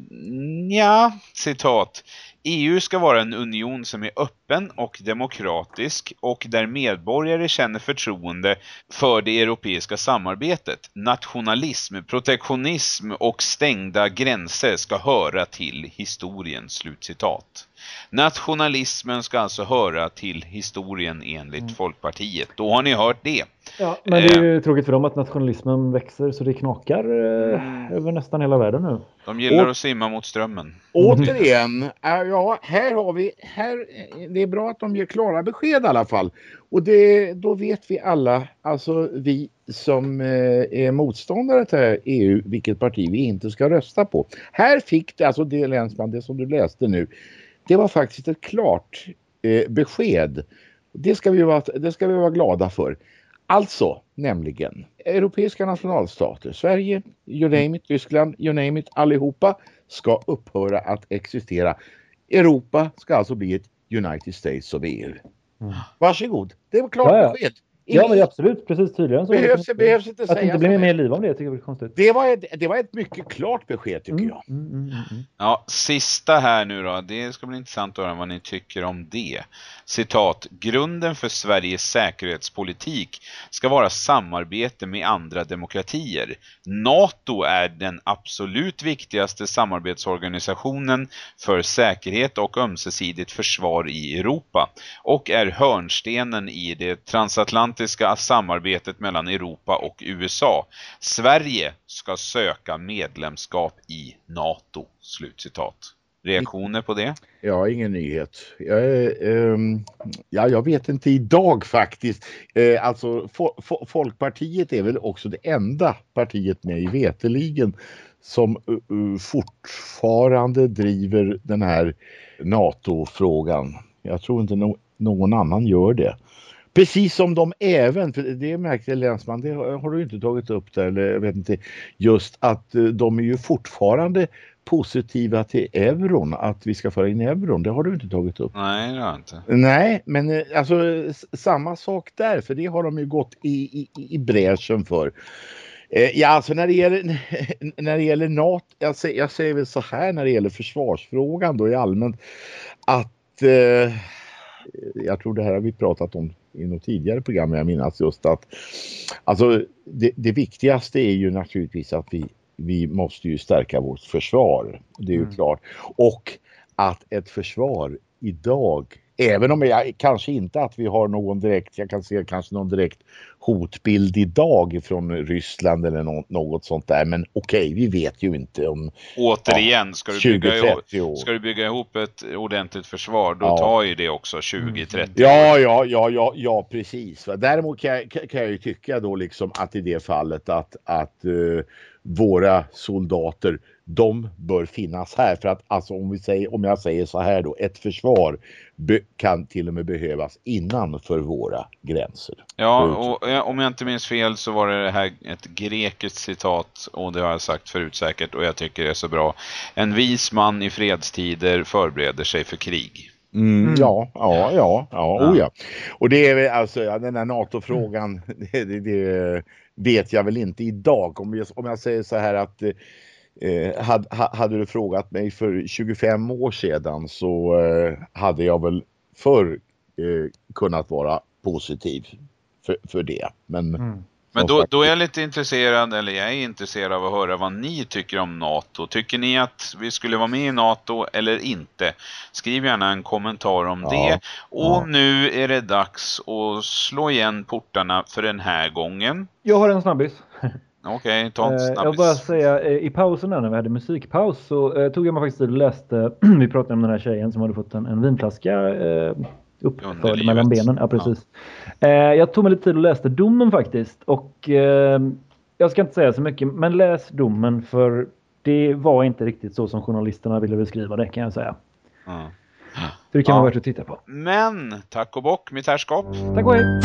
ja, citat. EU ska vara en union som är öppen och demokratisk och där medborgare känner förtroende för det europeiska samarbetet. Nationalism, protektionism och stängda gränser ska höra till historien. Slutcitat. Nationalismen ska alltså höra till historien enligt mm. Folkpartiet. Då har ni hört det. Ja, men det är ju eh. tråkigt för dem att nationalismen växer så det knakar eh, mm. över nästan hela världen nu. De gillar Och, att simma mot strömmen. Återigen, ja, här har vi, här, det är bra att de ger klara besked i alla fall. Och det, då vet vi alla, alltså vi som eh, är motståndare till EU, vilket parti vi inte ska rösta på. Här fick det, alltså det länsman, det som du läste nu, det var faktiskt ett klart eh, besked. Det ska, vi vara, det ska vi vara glada för. Alltså, nämligen, europeiska nationalstater, Sverige, you name it, Tyskland, you name it, allihopa ska upphöra att existera. Europa ska alltså bli ett United States of EU. Mm. Varsågod, det var klart ja, ja. Ja, men absolut. Precis tydligen. Så behövs, det behövs inte att säga det inte blir mer liv om det tycker jag är konstigt. Det var, ett, det var ett mycket klart besked tycker Mm, jag. mm, mm, mm, mm. Ja, sista här nu då. Det ska bli intressant att höra vad ni tycker om det. Citat. Grunden för Sveriges säkerhetspolitik ska vara samarbete med andra demokratier. NATO är den absolut viktigaste samarbetsorganisationen för säkerhet och ömsesidigt försvar i Europa och är hörnstenen i det transatlantiska samarbetet mellan Europa och USA. Sverige ska söka medlemskap i NATO. Slutcitat. Reaktioner på det? Ja, ingen nyhet. Jag, eh, ja, jag vet inte idag faktiskt. Eh, alltså fo- fo- Folkpartiet är väl också det enda partiet med i veteligen som uh, fortfarande driver den här NATO-frågan. Jag tror inte no- någon annan gör det. Precis som de även, för det märkte Länsman, det har du inte tagit upp där, eller jag vet inte, just att eh, de är ju fortfarande positiva till euron, att vi ska föra in euron. Det har du inte tagit upp. Nej, det har jag inte. Nej, men eh, alltså samma sak där, för det har de ju gått i, i, i bräschen för. Eh, Ja, alltså när det gäller, när det gäller NATO, jag säger, jag säger väl så här när det gäller försvarsfrågan då i allmänt att eh, jag tror det här har vi pratat om i något tidigare program jag minns just att alltså det, det viktigaste är ju naturligtvis att vi, vi måste ju stärka vårt försvar. Det är ju Mm. klart. Och att ett försvar idag, även om jag kanske inte att vi har någon direkt, jag kan se kanske någon direkt hotbild idag från Ryssland eller nå- något sånt där. Men okej, vi vet ju inte om Återigen, ska du, bygga ihop, 20-30 år. ska du bygga ihop ett ordentligt försvar, då Ja. tar ju det också 20-30 Ja, ja, ja, ja, ja, precis. Däremot kan jag, kan jag ju tycka då liksom att i det fallet att, att eh, våra soldater, de bör finnas här. För att alltså om, vi säger, om jag säger så här då, ett försvar kan till och med behövas innanför våra gränser. Ja, och eh, om jag inte minns fel så var det här ett grekiskt citat och det har jag sagt förut säkert och jag tycker det är så bra. En vis man i fredstider förbereder sig för krig. Mm, Mm. Ja, ja, ja, ja, Ja. oh ja. Och det är alltså ja, den här NATO-frågan, det, det, det vet jag väl inte idag. Om jag, om jag säger så här att eh, hade, ha- hade du frågat mig för 25 år sedan så eh, hade jag väl förr eh, kunnat vara positiv för, för det. Men Mm. Men då, då är jag lite intresserad, eller jag är intresserad av att höra vad ni tycker om NATO. Tycker ni att vi skulle vara med i NATO eller inte? Skriv gärna en kommentar om Ja, det. Och ja. nu är det dags att slå igen portarna för den här gången. Jag har en snabbis. Okej, ta en Eh, Jag snabbis. vill bara säga, eh, i pausen där när vi hade musikpaus så eh, tog jag mig faktiskt tid och läste, vi pratade om den här tjejen som hade fått en, en vinflaska uppförd mellan benen. Ja, precis. Eh, jag tog mig lite tid och läste domen faktiskt och jag ska inte säga så mycket, men läs domen för det var inte riktigt så som journalisterna ville beskriva det kan jag säga. Ja. Så det kan Ja. vara värt att titta på. Men, tack och bock mitt herrskap. Tack och hej!